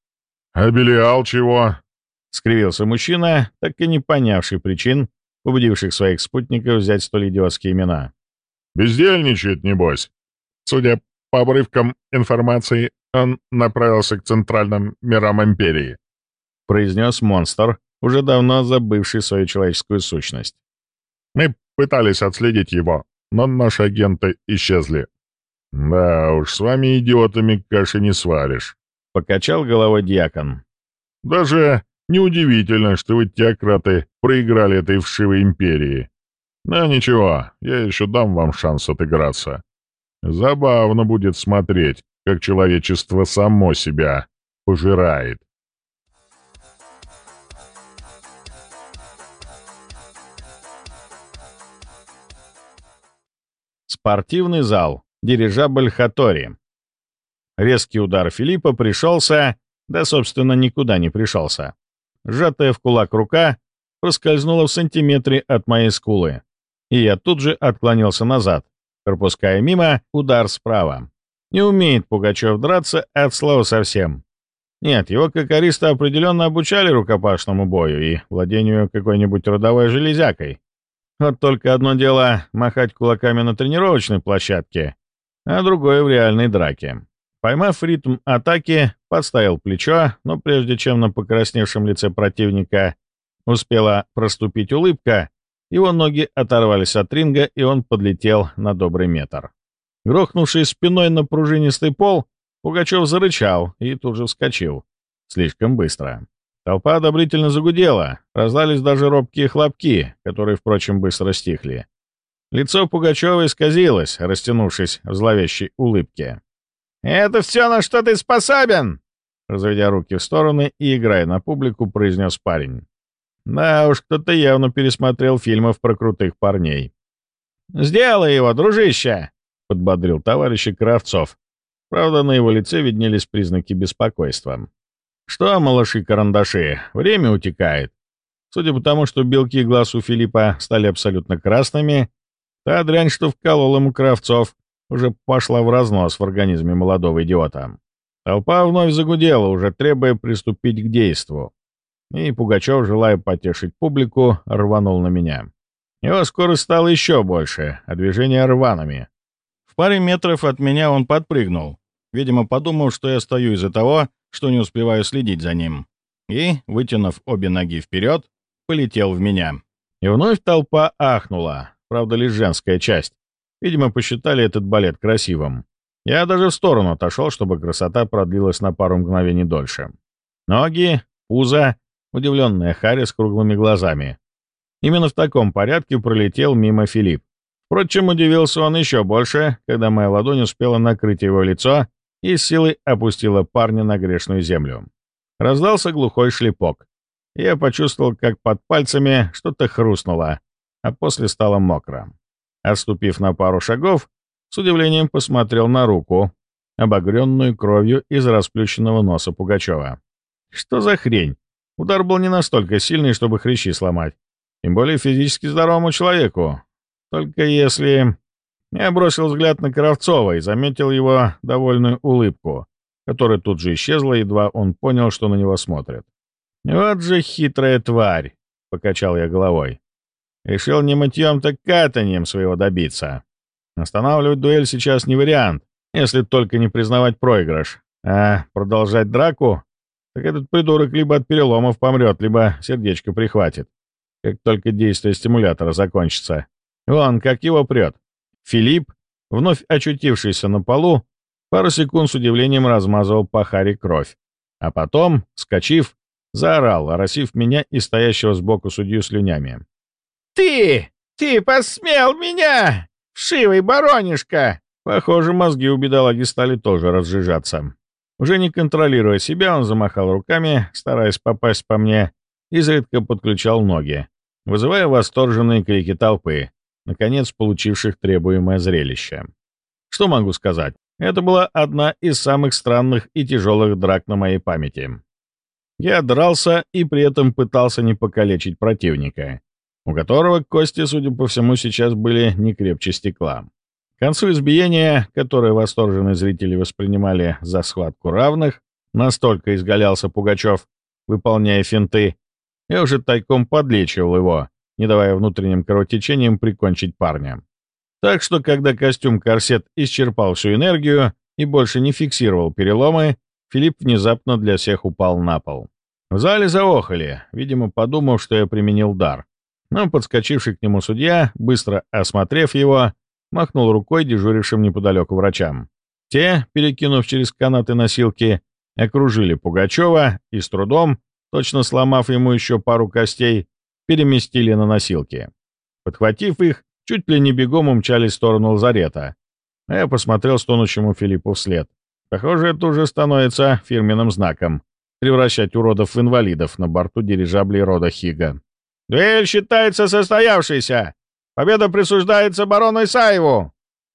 «А Белиал чего?» — скривился мужчина, так и не понявший причин, убедивших своих спутников взять столь идиотские имена. «Бездельничает, небось. Судя по обрывкам информации, он направился к центральным мирам Империи», — произнес монстр, уже давно забывший свою человеческую сущность. «Мы пытались отследить его, но наши агенты исчезли. Да уж, с вами, идиотами, каши не сваришь», — покачал головой дьякон. «Даже неудивительно, что вы, теократы, проиграли этой вшивой империи. Но ничего, я еще дам вам шанс отыграться. Забавно будет смотреть, как человечество само себя пожирает. Спортивный зал. Дирижабль Хатори. Резкий удар Филиппа пришелся, да, собственно, никуда не пришелся. Сжатая в кулак рука проскользнула в сантиметре от моей скулы, и я тут же отклонился назад, пропуская мимо удар справа. Не умеет Пугачев драться от слова совсем. Нет, его кокористы определенно обучали рукопашному бою и владению какой-нибудь родовой железякой. Вот только одно дело махать кулаками на тренировочной площадке, а другое в реальной драке. Поймав ритм атаки, подставил плечо, но прежде чем на покрасневшем лице противника успела проступить улыбка, его ноги оторвались от ринга, и он подлетел на добрый метр. Грохнувший спиной на пружинистый пол, Пугачев зарычал и тут же вскочил. Слишком быстро. Толпа одобрительно загудела, раздались даже робкие хлопки, которые, впрочем, быстро стихли. Лицо Пугачева исказилось, растянувшись в зловещей улыбке. «Это все, на что ты способен?» Разведя руки в стороны и играя на публику, произнес парень. Да уж, кто-то явно пересмотрел фильмов про крутых парней. «Сделай его, дружище!» — подбодрил товарища Кравцов. Правда, на его лице виднелись признаки беспокойства. «Что, малыши-карандаши, время утекает. Судя по тому, что белки глаз у Филиппа стали абсолютно красными, та дрянь, что вколол ему Кравцов, уже пошла в разнос в организме молодого идиота. Толпа вновь загудела, уже требуя приступить к действу. И Пугачев, желая потешить публику, рванул на меня. Его скорость стала еще больше, а движения рваными. В паре метров от меня он подпрыгнул, видимо, подумал, что я стою из-за того, что не успеваю следить за ним. И, вытянув обе ноги вперед, полетел в меня. И вновь толпа ахнула, правда, лишь женская часть. Видимо, посчитали этот балет красивым. Я даже в сторону отошел, чтобы красота продлилась на пару мгновений дольше. Ноги, пузо, удивленная Харри с круглыми глазами. Именно в таком порядке пролетел мимо Филипп. Впрочем, удивился он еще больше, когда моя ладонь успела накрыть его лицо и силой опустила парня на грешную землю. Раздался глухой шлепок. Я почувствовал, как под пальцами что-то хрустнуло, а после стало мокро. Отступив на пару шагов, с удивлением посмотрел на руку, обогренную кровью из расплющенного носа Пугачева. Что за хрень? Удар был не настолько сильный, чтобы хрящи сломать. Тем более физически здоровому человеку, только если... Я бросил взгляд на Кравцова и заметил его довольную улыбку, которая тут же исчезла, едва он понял, что на него смотрят. «Вот же хитрая тварь!» — покачал я головой. Решил не мытьем, так катанием своего добиться. Останавливать дуэль сейчас не вариант, если только не признавать проигрыш. А продолжать драку? Так этот придурок либо от переломов помрет, либо сердечко прихватит, как только действие стимулятора закончится. Вон, как его прет. Филипп, вновь очутившийся на полу, пару секунд с удивлением размазывал по Харе кровь. А потом, скачив, заорал, оросив меня и стоящего сбоку судью слюнями. «Ты! Ты посмел меня! Вшивый баронишка!» Похоже, мозги у бедолаги стали тоже разжижаться. Уже не контролируя себя, он замахал руками, стараясь попасть по мне, изредка подключал ноги, вызывая восторженные крики толпы, наконец получивших требуемое зрелище. Что могу сказать? Это была одна из самых странных и тяжелых драк на моей памяти. Я дрался и при этом пытался не покалечить противника, у которого кости, судя по всему, сейчас были не крепче стекла. К концу избиения, которое восторженные зрители воспринимали за схватку равных, настолько изгалялся Пугачев, выполняя финты, я уже тайком подлечивал его, не давая внутренним кровотечениям прикончить парня. Так что, когда костюм-корсет исчерпал всю энергию и больше не фиксировал переломы, Филипп внезапно для всех упал на пол. В зале заохали, видимо, подумав, что я применил дар. Но подскочивший к нему судья, быстро осмотрев его, махнул рукой дежурившим неподалеку врачам. Те, перекинув через канаты носилки, окружили Пугачева и с трудом, точно сломав ему еще пару костей, переместили на носилки. Подхватив их, чуть ли не бегом умчались в сторону лазарета. А я посмотрел стонущему Филиппу вслед. Похоже, это уже становится фирменным знаком — превращать уродов в инвалидов на борту дирижаблей рода Хига. «Дуэль считается состоявшейся! Победа присуждается барону Исаеву!»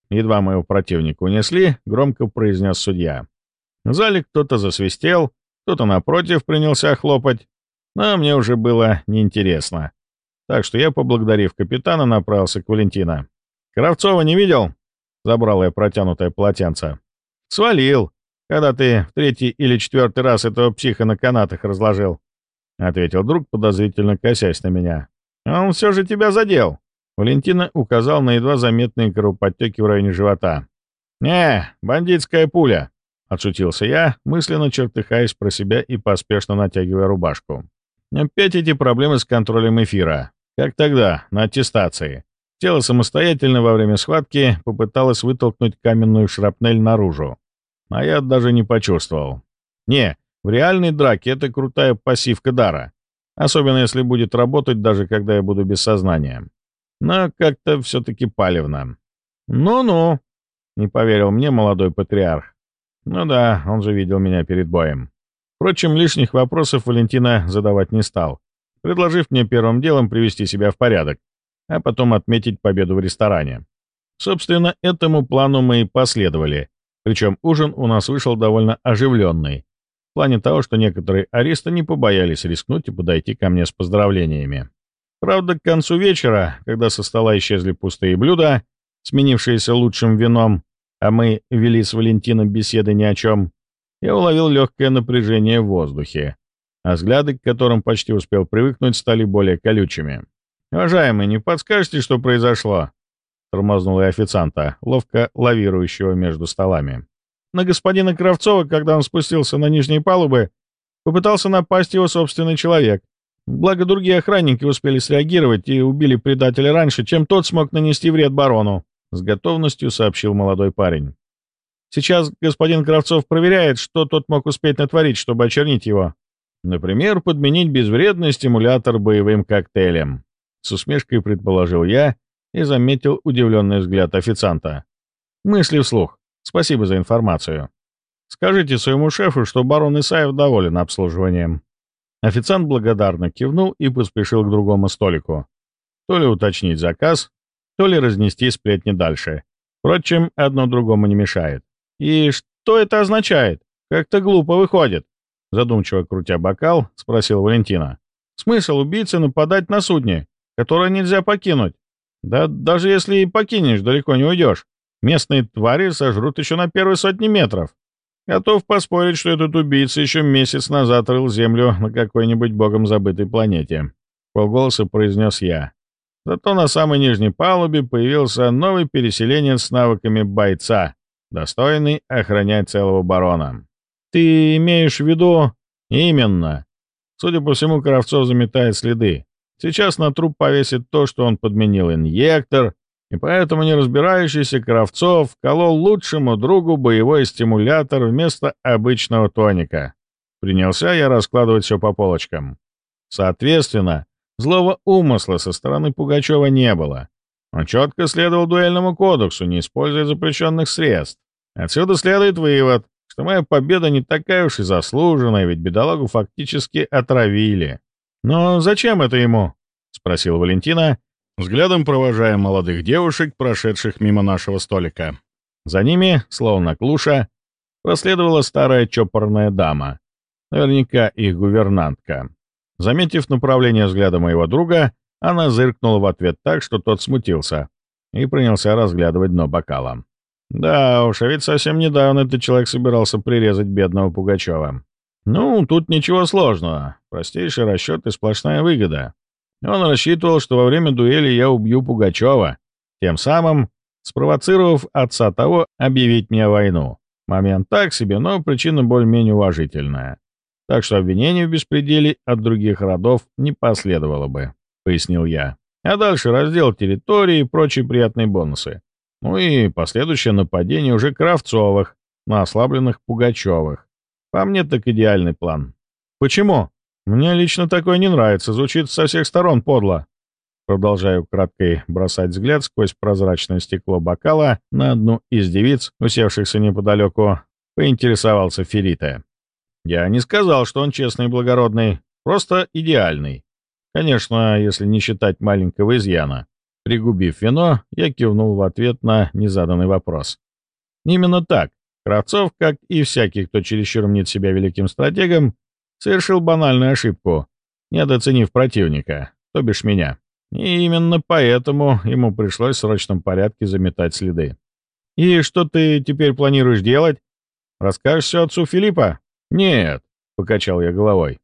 Едва моего противника унесли, громко произнес судья. В зале кто-то засвистел, кто-то напротив принялся хлопать, но мне уже было неинтересно. Так что я, поблагодарив капитана, направился к Валентина. «Кравцова не видел?» — забрал я протянутое полотенце. «Свалил, когда ты в третий или четвертый раз этого психа на канатах разложил», — ответил друг, подозрительно косясь на меня. «А «Он все же тебя задел». Валентина указал на едва заметные кровоподтеки в районе живота. «Не, бандитская пуля», — отшутился я, мысленно чертыхаясь про себя и поспешно натягивая рубашку. Опять эти проблемы с контролем эфира. Как тогда, на аттестации. Тело самостоятельно во время схватки попыталось вытолкнуть каменную шрапнель наружу. А я даже не почувствовал. Не, в реальной драке это крутая пассивка дара. Особенно если будет работать, даже когда я буду без сознания но как-то все-таки палевно. «Ну-ну», — не поверил мне молодой патриарх. «Ну да, он же видел меня перед боем». Впрочем, лишних вопросов Валентина задавать не стал, предложив мне первым делом привести себя в порядок, а потом отметить победу в ресторане. Собственно, этому плану мы и последовали, причем ужин у нас вышел довольно оживленный, в плане того, что некоторые аристы не побоялись рискнуть и подойти ко мне с поздравлениями. Правда, к концу вечера, когда со стола исчезли пустые блюда, сменившиеся лучшим вином, а мы вели с Валентином беседы ни о чем, я уловил легкое напряжение в воздухе, а взгляды, к которым почти успел привыкнуть, стали более колючими. «Уважаемый, не подскажете, что произошло?» — тормознул я официанта, ловко лавирующего между столами. На господина Кравцова, когда он спустился на нижние палубы, попытался напасть его собственный человек. Благо, другие охранники успели среагировать и убили предателя раньше, чем тот смог нанести вред барону», — с готовностью сообщил молодой парень. «Сейчас господин Кравцов проверяет, что тот мог успеть натворить, чтобы очернить его. Например, подменить безвредный стимулятор боевым коктейлем», — с усмешкой предположил я и заметил удивленный взгляд официанта. «Мысли вслух. Спасибо за информацию. Скажите своему шефу, что барон Исаев доволен обслуживанием». Официант благодарно кивнул и поспешил к другому столику. То ли уточнить заказ, то ли разнести сплетни дальше. Впрочем, одно другому не мешает. «И что это означает? Как-то глупо выходит», — задумчиво крутя бокал, спросил Валентина. «Смысл убийцы нападать на судне, которое нельзя покинуть? Да даже если и покинешь, далеко не уйдешь. Местные твари сожрут еще на первой сотне метров. Готов поспорить, что этот убийца еще месяц назад рыл землю на какой-нибудь богом забытой планете. Полголоса произнес я. Зато на самой нижней палубе появился новый переселенец с навыками бойца, достойный охранять целого барона. Ты имеешь в виду... Именно. Судя по всему, Кравцов заметает следы. Сейчас на труп повесит то, что он подменил инъектор, и поэтому неразбирающийся Кравцов колол лучшему другу боевой стимулятор вместо обычного тоника. Принялся я раскладывать все по полочкам. Соответственно, злого умысла со стороны Пугачева не было. Он четко следовал дуэльному кодексу, не используя запрещенных средств. Отсюда следует вывод, что моя победа не такая уж и заслуженная, ведь бедолагу фактически отравили. «Но зачем это ему?» — спросил Валентина, взглядом провожая молодых девушек, прошедших мимо нашего столика. За ними, словно клуша, проследовала старая чопорная дама, наверняка их гувернантка. Заметив направление взгляда моего друга, она зыркнула в ответ так, что тот смутился, и принялся разглядывать дно бокала. Да уж, а ведь совсем недавно этот человек собирался прирезать бедного Пугачева. Ну, тут ничего сложного. Простейший расчет и сплошная выгода. Он рассчитывал, что во время дуэли я убью Пугачева, тем самым спровоцировав отца того объявить мне войну. Момент так себе, но причина более-менее уважительная. Так что обвинений в беспределе от других родов не последовало бы, — пояснил я. А дальше раздел территории и прочие приятные бонусы. Ну и последующее нападение уже Кравцовых на ослабленных Пугачевых. По мне так идеальный план. Почему? Мне лично такое не нравится, звучит со всех сторон подло. Продолжаю краткой бросать взгляд сквозь прозрачное стекло бокала на одну из девиц, усевшихся неподалеку, поинтересовался Ферита. Я не сказал, что он честный и благородный, просто идеальный. Конечно, если не считать маленького изъяна. Пригубив вино, я кивнул в ответ на незаданный вопрос. Именно так. Кравцов, как и всякий, кто чересчур мнит себя великим стратегом, совершил банальную ошибку, недооценив противника, то бишь меня. И именно поэтому ему пришлось в срочном порядке заметать следы. «И что ты теперь планируешь делать? Расскажешь все отцу Филиппа?» «Нет», — покачал я головой.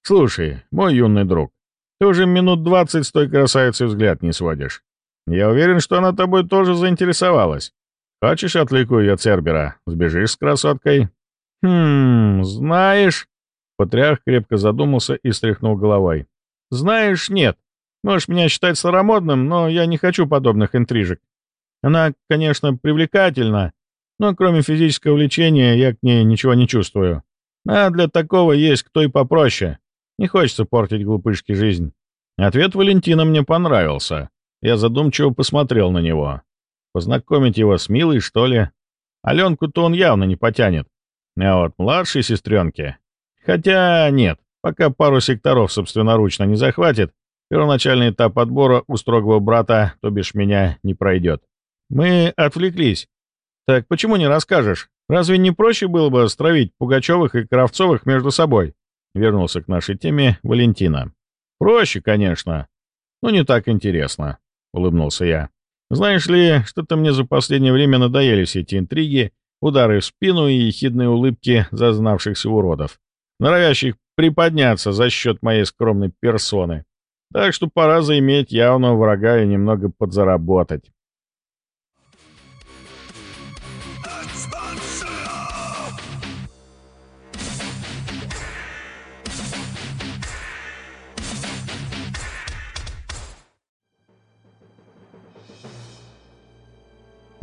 «Слушай, мой юный друг, ты уже минут двадцать с той красавицей взгляд не сводишь. Я уверен, что она тобой тоже заинтересовалась. Хочешь, отвлеку ее Цербера? Сбежишь с красоткой?» «Хм, знаешь...» Патриарх крепко задумался и стряхнул головой. «Знаешь, нет. Можешь меня считать старомодным, но я не хочу подобных интрижек. Она, конечно, привлекательна, но кроме физического влечения я к ней ничего не чувствую. А для такого есть кто и попроще. Не хочется портить глупышке жизнь. Ответ Валентина мне понравился. Я задумчиво посмотрел на него. Познакомить его с Милой, что ли? Аленку-то он явно не потянет. А вот младшей сестренке... Хотя нет, пока пару секторов собственноручно не захватит, первоначальный этап отбора у строгого брата, то бишь меня, не пройдет. Мы отвлеклись. Так почему не расскажешь? Разве не проще было бы стравить Пугачевых и Кравцовых между собой? Вернулся к нашей теме Валентина. Проще, конечно, но не так интересно, улыбнулся я. Знаешь ли, что-то мне за последнее время надоели все эти интриги, удары в спину и ехидные улыбки зазнавшихся уродов норовящих приподняться за счет моей скромной персоны. Так что пора заиметь явного врага и немного подзаработать.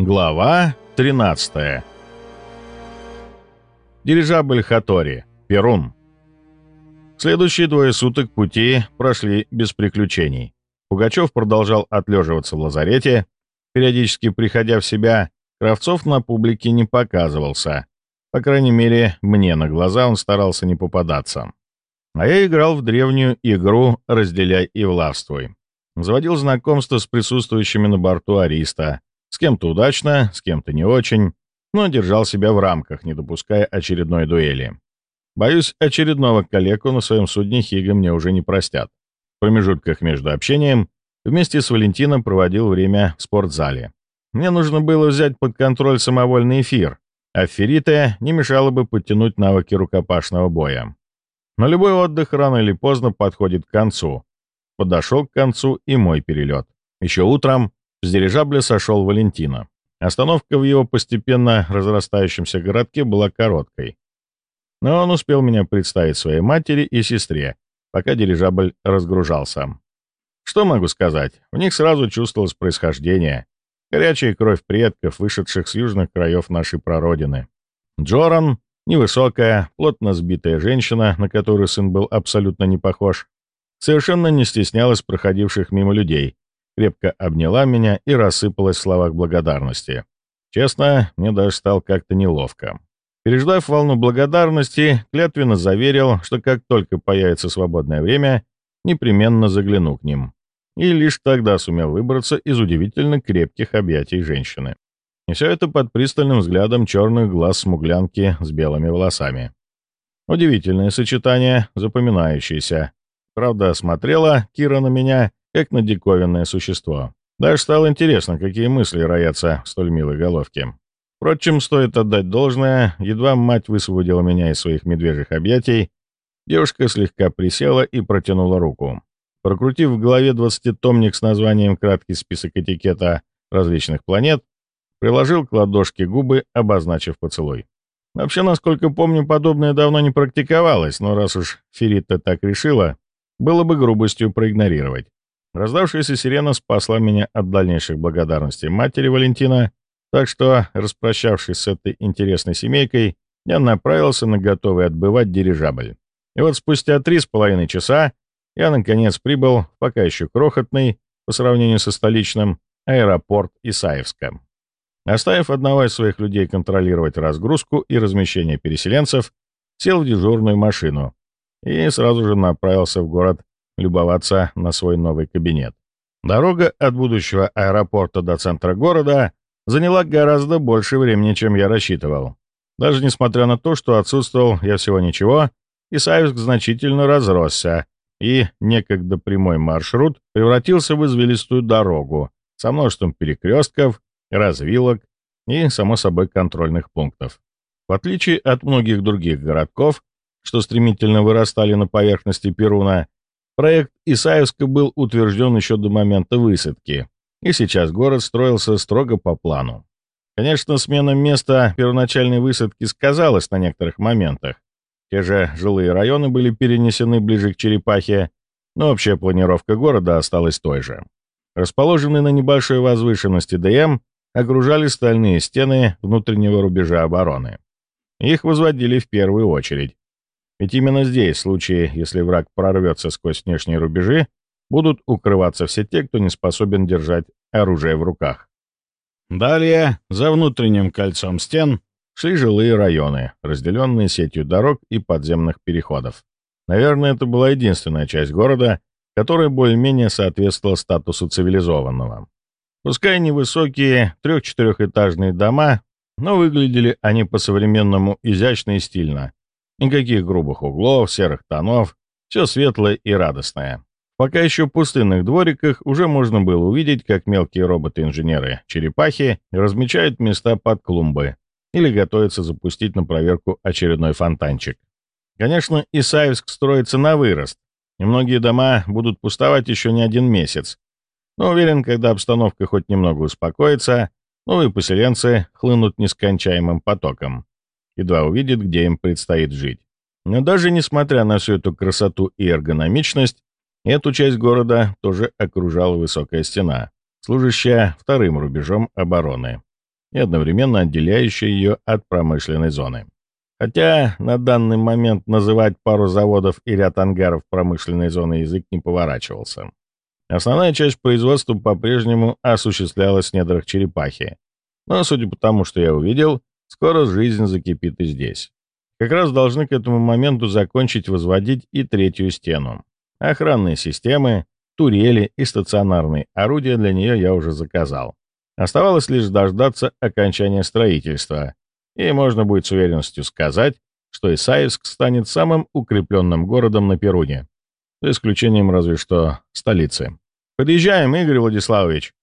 Глава 13 Дирижабль Хатори Перун. Следующие двое суток пути прошли без приключений. Пугачев продолжал отлеживаться в лазарете, периодически приходя в себя, Кравцов на публике не показывался. По крайней мере, мне на глаза он старался не попадаться. А я играл в древнюю игру «Разделяй и властвуй». Заводил знакомство с присутствующими на борту Ариста. С кем-то удачно, с кем-то не очень, но держал себя в рамках, не допуская очередной дуэли. Боюсь, очередного коллегу на своем судне Хига мне уже не простят. В промежутках между общением вместе с Валентином проводил время в спортзале. Мне нужно было взять под контроль самовольный эфир, а Феррита не мешало бы подтянуть навыки рукопашного боя. Но любой отдых рано или поздно подходит к концу. Подошел к концу и мой перелет. Еще утром с дирижабля сошел Валентина. Остановка в его постепенно разрастающемся городке была короткой. Но он успел меня представить своей матери и сестре, пока дирижабль разгружался. Что могу сказать? В них сразу чувствовалось происхождение. Горячая кровь предков, вышедших с южных краев нашей прародины. Джоран, невысокая, плотно сбитая женщина, на которую сын был абсолютно не похож, совершенно не стеснялась проходивших мимо людей, крепко обняла меня и рассыпалась в словах благодарности. Честно, мне даже стало как-то неловко. Переждав волну благодарности, клятвенно заверил, что как только появится свободное время, непременно загляну к ним. И лишь тогда сумел выбраться из удивительно крепких объятий женщины. И все это под пристальным взглядом черных глаз смуглянки с белыми волосами. Удивительное сочетание, запоминающееся. Правда, смотрела Кира на меня, как на диковинное существо. Даже стало интересно, какие мысли роятся в столь милой головке. Впрочем, стоит отдать должное, едва мать высвободила меня из своих медвежьих объятий, девушка слегка присела и протянула руку. Прокрутив в голове двадцатитомник с названием «Краткий список этикета различных планет», приложил к ладошке губы, обозначив поцелуй. Вообще, насколько помню, подобное давно не практиковалось, но раз уж Ферита так решила, было бы грубостью проигнорировать. Раздавшаяся сирена спасла меня от дальнейших благодарностей матери Валентина, так что, распрощавшись с этой интересной семейкой, я направился на готовый отбывать дирижабль. И вот спустя три с половиной часа я, наконец, прибыл в пока еще крохотный, по сравнению со столичным, аэропорт Исаевска. Оставив одного из своих людей контролировать разгрузку и размещение переселенцев, сел в дежурную машину и сразу же направился в город любоваться на свой новый кабинет. Дорога от будущего аэропорта до центра города заняла гораздо больше времени, чем я рассчитывал. Даже несмотря на то, что отсутствовал я всего ничего, Исаевск значительно разросся, и некогда прямой маршрут превратился в извилистую дорогу со множеством перекрестков, развилок и, само собой, контрольных пунктов. В отличие от многих других городков, что стремительно вырастали на поверхности Перуна, проект Исаевска был утвержден еще до момента высадки, и сейчас город строился строго по плану. Конечно, смена места первоначальной высадки сказалась на некоторых моментах. Те же жилые районы были перенесены ближе к Черепахе, но общая планировка города осталась той же. Расположенные на небольшой возвышенности ДМ окружали стальные стены внутреннего рубежа обороны. Их возводили в первую очередь. Ведь именно здесь, в случае, если враг прорвется сквозь внешние рубежи, будут укрываться все те, кто не способен держать оружие в руках. Далее, за внутренним кольцом стен, шли жилые районы, разделенные сетью дорог и подземных переходов. Наверное, это была единственная часть города, которая более-менее соответствовала статусу цивилизованного. Пускай невысокие трех-четырехэтажные дома, но выглядели они по-современному изящно и стильно. Никаких грубых углов, серых тонов, все светлое и радостное. Пока еще в пустынных двориках уже можно было увидеть, как мелкие роботы-инженеры-черепахи размечают места под клумбы или готовятся запустить на проверку очередной фонтанчик. Конечно, Исаевск строится на вырост, и многие дома будут пустовать еще не один месяц. Но уверен, когда обстановка хоть немного успокоится, новые поселенцы хлынут нескончаемым потоком. Едва увидят, где им предстоит жить. Но даже несмотря на всю эту красоту и эргономичность, Эту часть города тоже окружала высокая стена, служащая вторым рубежом обороны и одновременно отделяющая ее от промышленной зоны. Хотя на данный момент называть пару заводов и ряд ангаров промышленной зоны язык не поворачивался. Основная часть производства по-прежнему осуществлялась в недрах черепахи, но, судя по тому, что я увидел, скоро жизнь закипит и здесь. Как раз должны к этому моменту закончить возводить и третью стену. Охранные системы, турели и стационарные орудия для нее я уже заказал. Оставалось лишь дождаться окончания строительства, и можно будет с уверенностью сказать, что Исаевск станет самым укрепленным городом на Перуне, за исключением разве что столицы. «Подъезжаем, Игорь Владиславович!»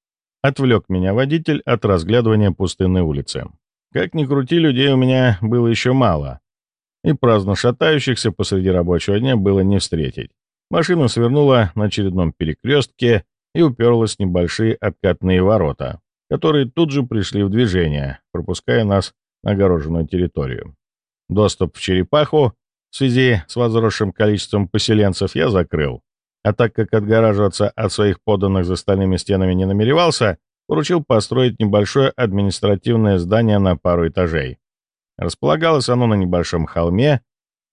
Отвлек меня водитель от разглядывания пустынной улицы. Как ни крути, людей у меня было еще мало, и праздно шатающихся посреди рабочего дня было не встретить. Машина свернула на очередном перекрестке и уперлась в небольшие откатные ворота, которые тут же пришли в движение, пропуская нас на огороженную территорию. Доступ в черепаху в связи с возросшим количеством поселенцев я закрыл, а так как отгораживаться от своих подданных за стальными стенами не намеревался, поручил построить небольшое административное здание на пару этажей. Располагалось оно на небольшом холме,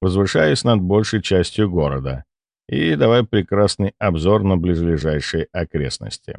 возвышаясь над большей частью города, и давай прекрасный обзор на ближайшие окрестности.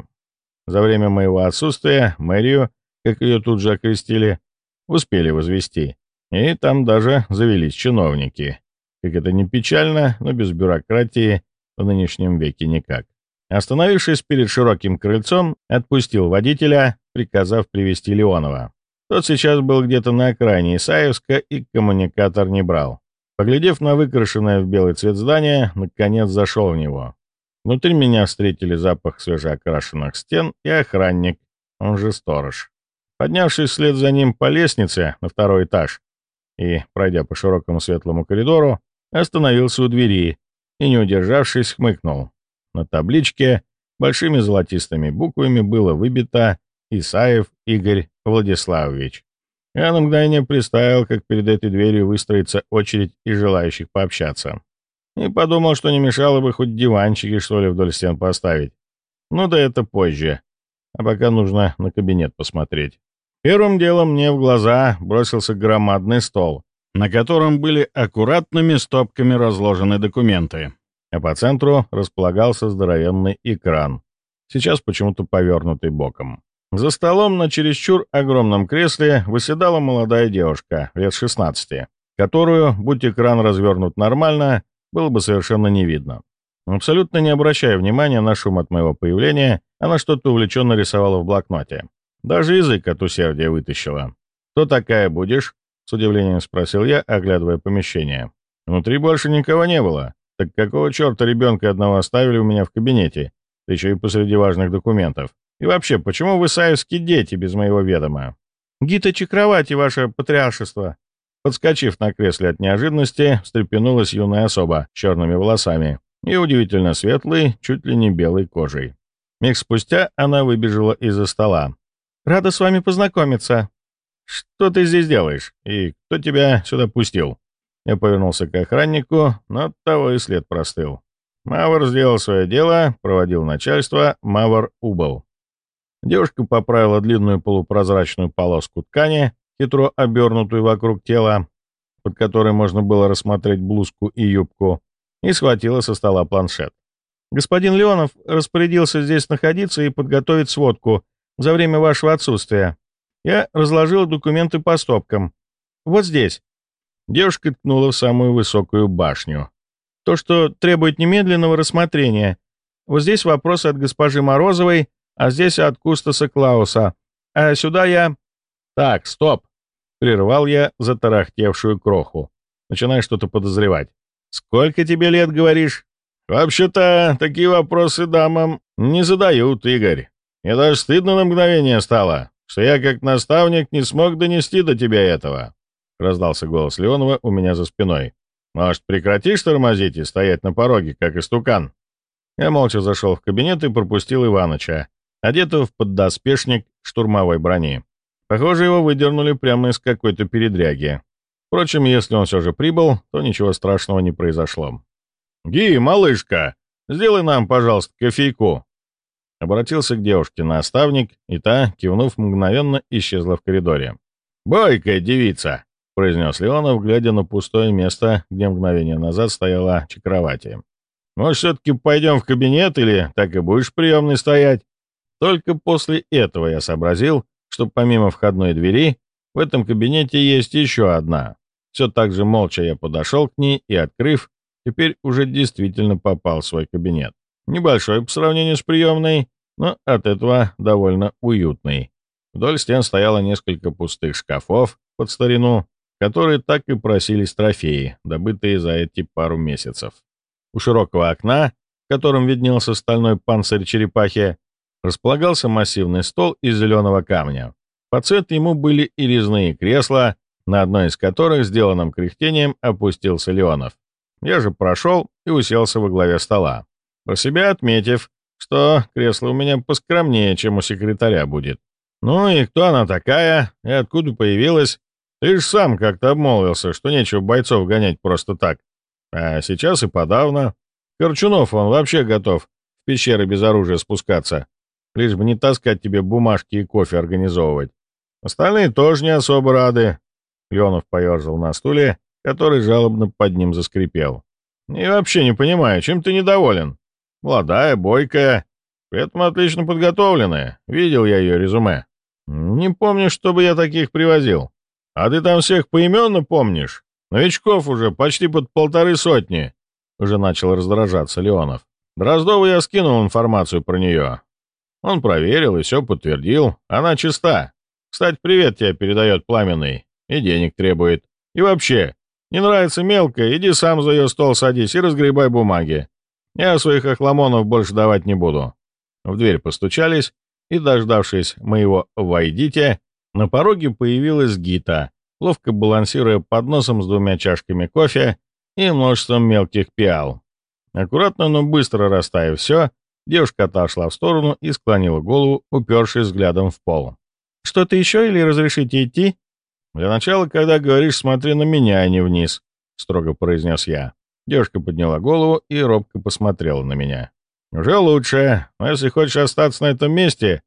За время моего отсутствия мэрию, как ее тут же окрестили, успели возвести, и там даже завелись чиновники. Как это не печально, но без бюрократии в нынешнем веке никак. Остановившись перед широким крыльцом, отпустил водителя, приказав привести Леонова. Тот сейчас был где-то на окраине Исаевска и коммуникатор не брал. Поглядев на выкрашенное в белый цвет здание, наконец зашел в него. Внутри меня встретили запах свежеокрашенных стен и охранник, он же сторож. Поднявшись вслед за ним по лестнице на второй этаж и, пройдя по широкому светлому коридору, остановился у двери и, не удержавшись, хмыкнул. На табличке большими золотистыми буквами было выбито «Исаев Игорь Владиславович». Я на мгновение представил, как перед этой дверью выстроится очередь из желающих пообщаться. И подумал, что не мешало бы хоть диванчики, что ли, вдоль стен поставить. Ну да это позже. А пока нужно на кабинет посмотреть. Первым делом мне в глаза бросился громадный стол, на котором были аккуратными стопками разложены документы, а по центру располагался здоровенный экран, сейчас почему-то повернутый боком. За столом на чересчур огромном кресле выседала молодая девушка, лет 16, которую, будь экран развернут нормально, было бы совершенно не видно. Абсолютно не обращая внимания на шум от моего появления, она что-то увлеченно рисовала в блокноте. Даже язык от усердия вытащила. «Кто такая будешь?» — с удивлением спросил я, оглядывая помещение. Внутри больше никого не было. Так какого черта ребенка одного оставили у меня в кабинете, да еще и посреди важных документов? И вообще, почему вы саевские дети без моего ведома? Гита Чекровати, ваше патриаршество. Подскочив на кресле от неожиданности, встрепенулась юная особа с черными волосами и удивительно светлой, чуть ли не белой кожей. Миг спустя она выбежала из-за стола. «Рада с вами познакомиться. Что ты здесь делаешь? И кто тебя сюда пустил?» Я повернулся к охраннику, но того и след простыл. Мавр сделал свое дело, проводил начальство, Мавр убыл. Девушка поправила длинную полупрозрачную полоску ткани, хитро обернутую вокруг тела, под которой можно было рассмотреть блузку и юбку, и схватила со стола планшет. «Господин Леонов распорядился здесь находиться и подготовить сводку за время вашего отсутствия. Я разложил документы по стопкам. Вот здесь». Девушка ткнула в самую высокую башню. «То, что требует немедленного рассмотрения. Вот здесь вопрос от госпожи Морозовой а здесь от Кустаса Клауса. А сюда я...» «Так, стоп!» — прервал я затарахтевшую кроху. Начинаю что-то подозревать. «Сколько тебе лет, говоришь?» «Вообще-то, такие вопросы дамам не задают, Игорь. Мне даже стыдно на мгновение стало, что я, как наставник, не смог донести до тебя этого», — раздался голос Леонова у меня за спиной. «Может, прекратишь тормозить и стоять на пороге, как истукан?» Я молча зашел в кабинет и пропустил Иваныча, одетого в поддоспешник штурмовой брони. Похоже, его выдернули прямо из какой-то передряги. Впрочем, если он все же прибыл, то ничего страшного не произошло. «Ги, малышка, сделай нам, пожалуйста, кофейку!» Обратился к девушке наставник, и та, кивнув, мгновенно исчезла в коридоре. «Бойкая девица!» — произнес Леонов, глядя на пустое место, где мгновение назад стояла чекровати. «Может, все-таки пойдем в кабинет или так и будешь приемной стоять?» Только после этого я сообразил, что помимо входной двери, в этом кабинете есть еще одна. Все так же молча я подошел к ней и, открыв, теперь уже действительно попал в свой кабинет. Небольшой по сравнению с приемной, но от этого довольно уютный. Вдоль стен стояло несколько пустых шкафов под старину, которые так и просились трофеи, добытые за эти пару месяцев. У широкого окна, в котором виднелся стальной панцирь черепахи, располагался массивный стол из зеленого камня. По цвету ему были и резные кресла, на одно из которых, сделанным кряхтением, опустился Леонов. Я же прошел и уселся во главе стола, про себя отметив, что кресло у меня поскромнее, чем у секретаря будет. Ну и кто она такая, и откуда появилась? Ты ж сам как-то обмолвился, что нечего бойцов гонять просто так. А сейчас и подавно. Корчунов он вообще готов в пещеры без оружия спускаться, лишь бы не таскать тебе бумажки и кофе организовывать. Остальные тоже не особо рады. Леонов поерзал на стуле, который жалобно под ним заскрипел. И вообще не понимаю, чем ты недоволен? Молодая, бойкая, при этом отлично подготовленная. Видел я ее резюме. Не помню, чтобы я таких привозил. А ты там всех поименно помнишь? Новичков уже почти под полторы сотни. Уже начал раздражаться Леонов. Дроздову я скинул информацию про нее. Он проверил и все подтвердил. Она чиста. Кстати, привет тебе передает Пламенный. И денег требует. И вообще, не нравится мелко, иди сам за ее стол садись и разгребай бумаги. Я своих охламонов больше давать не буду». В дверь постучались, и, дождавшись моего «войдите», на пороге появилась Гита, ловко балансируя под носом с двумя чашками кофе и множеством мелких пиал. Аккуратно, но быстро растаяв все, девушка отошла в сторону и склонила голову, упершись взглядом в пол. «Что-то еще или разрешите идти?» «Для начала, когда говоришь, смотри на меня, а не вниз», — строго произнес я. Девушка подняла голову и робко посмотрела на меня. «Уже лучше, но если хочешь остаться на этом месте,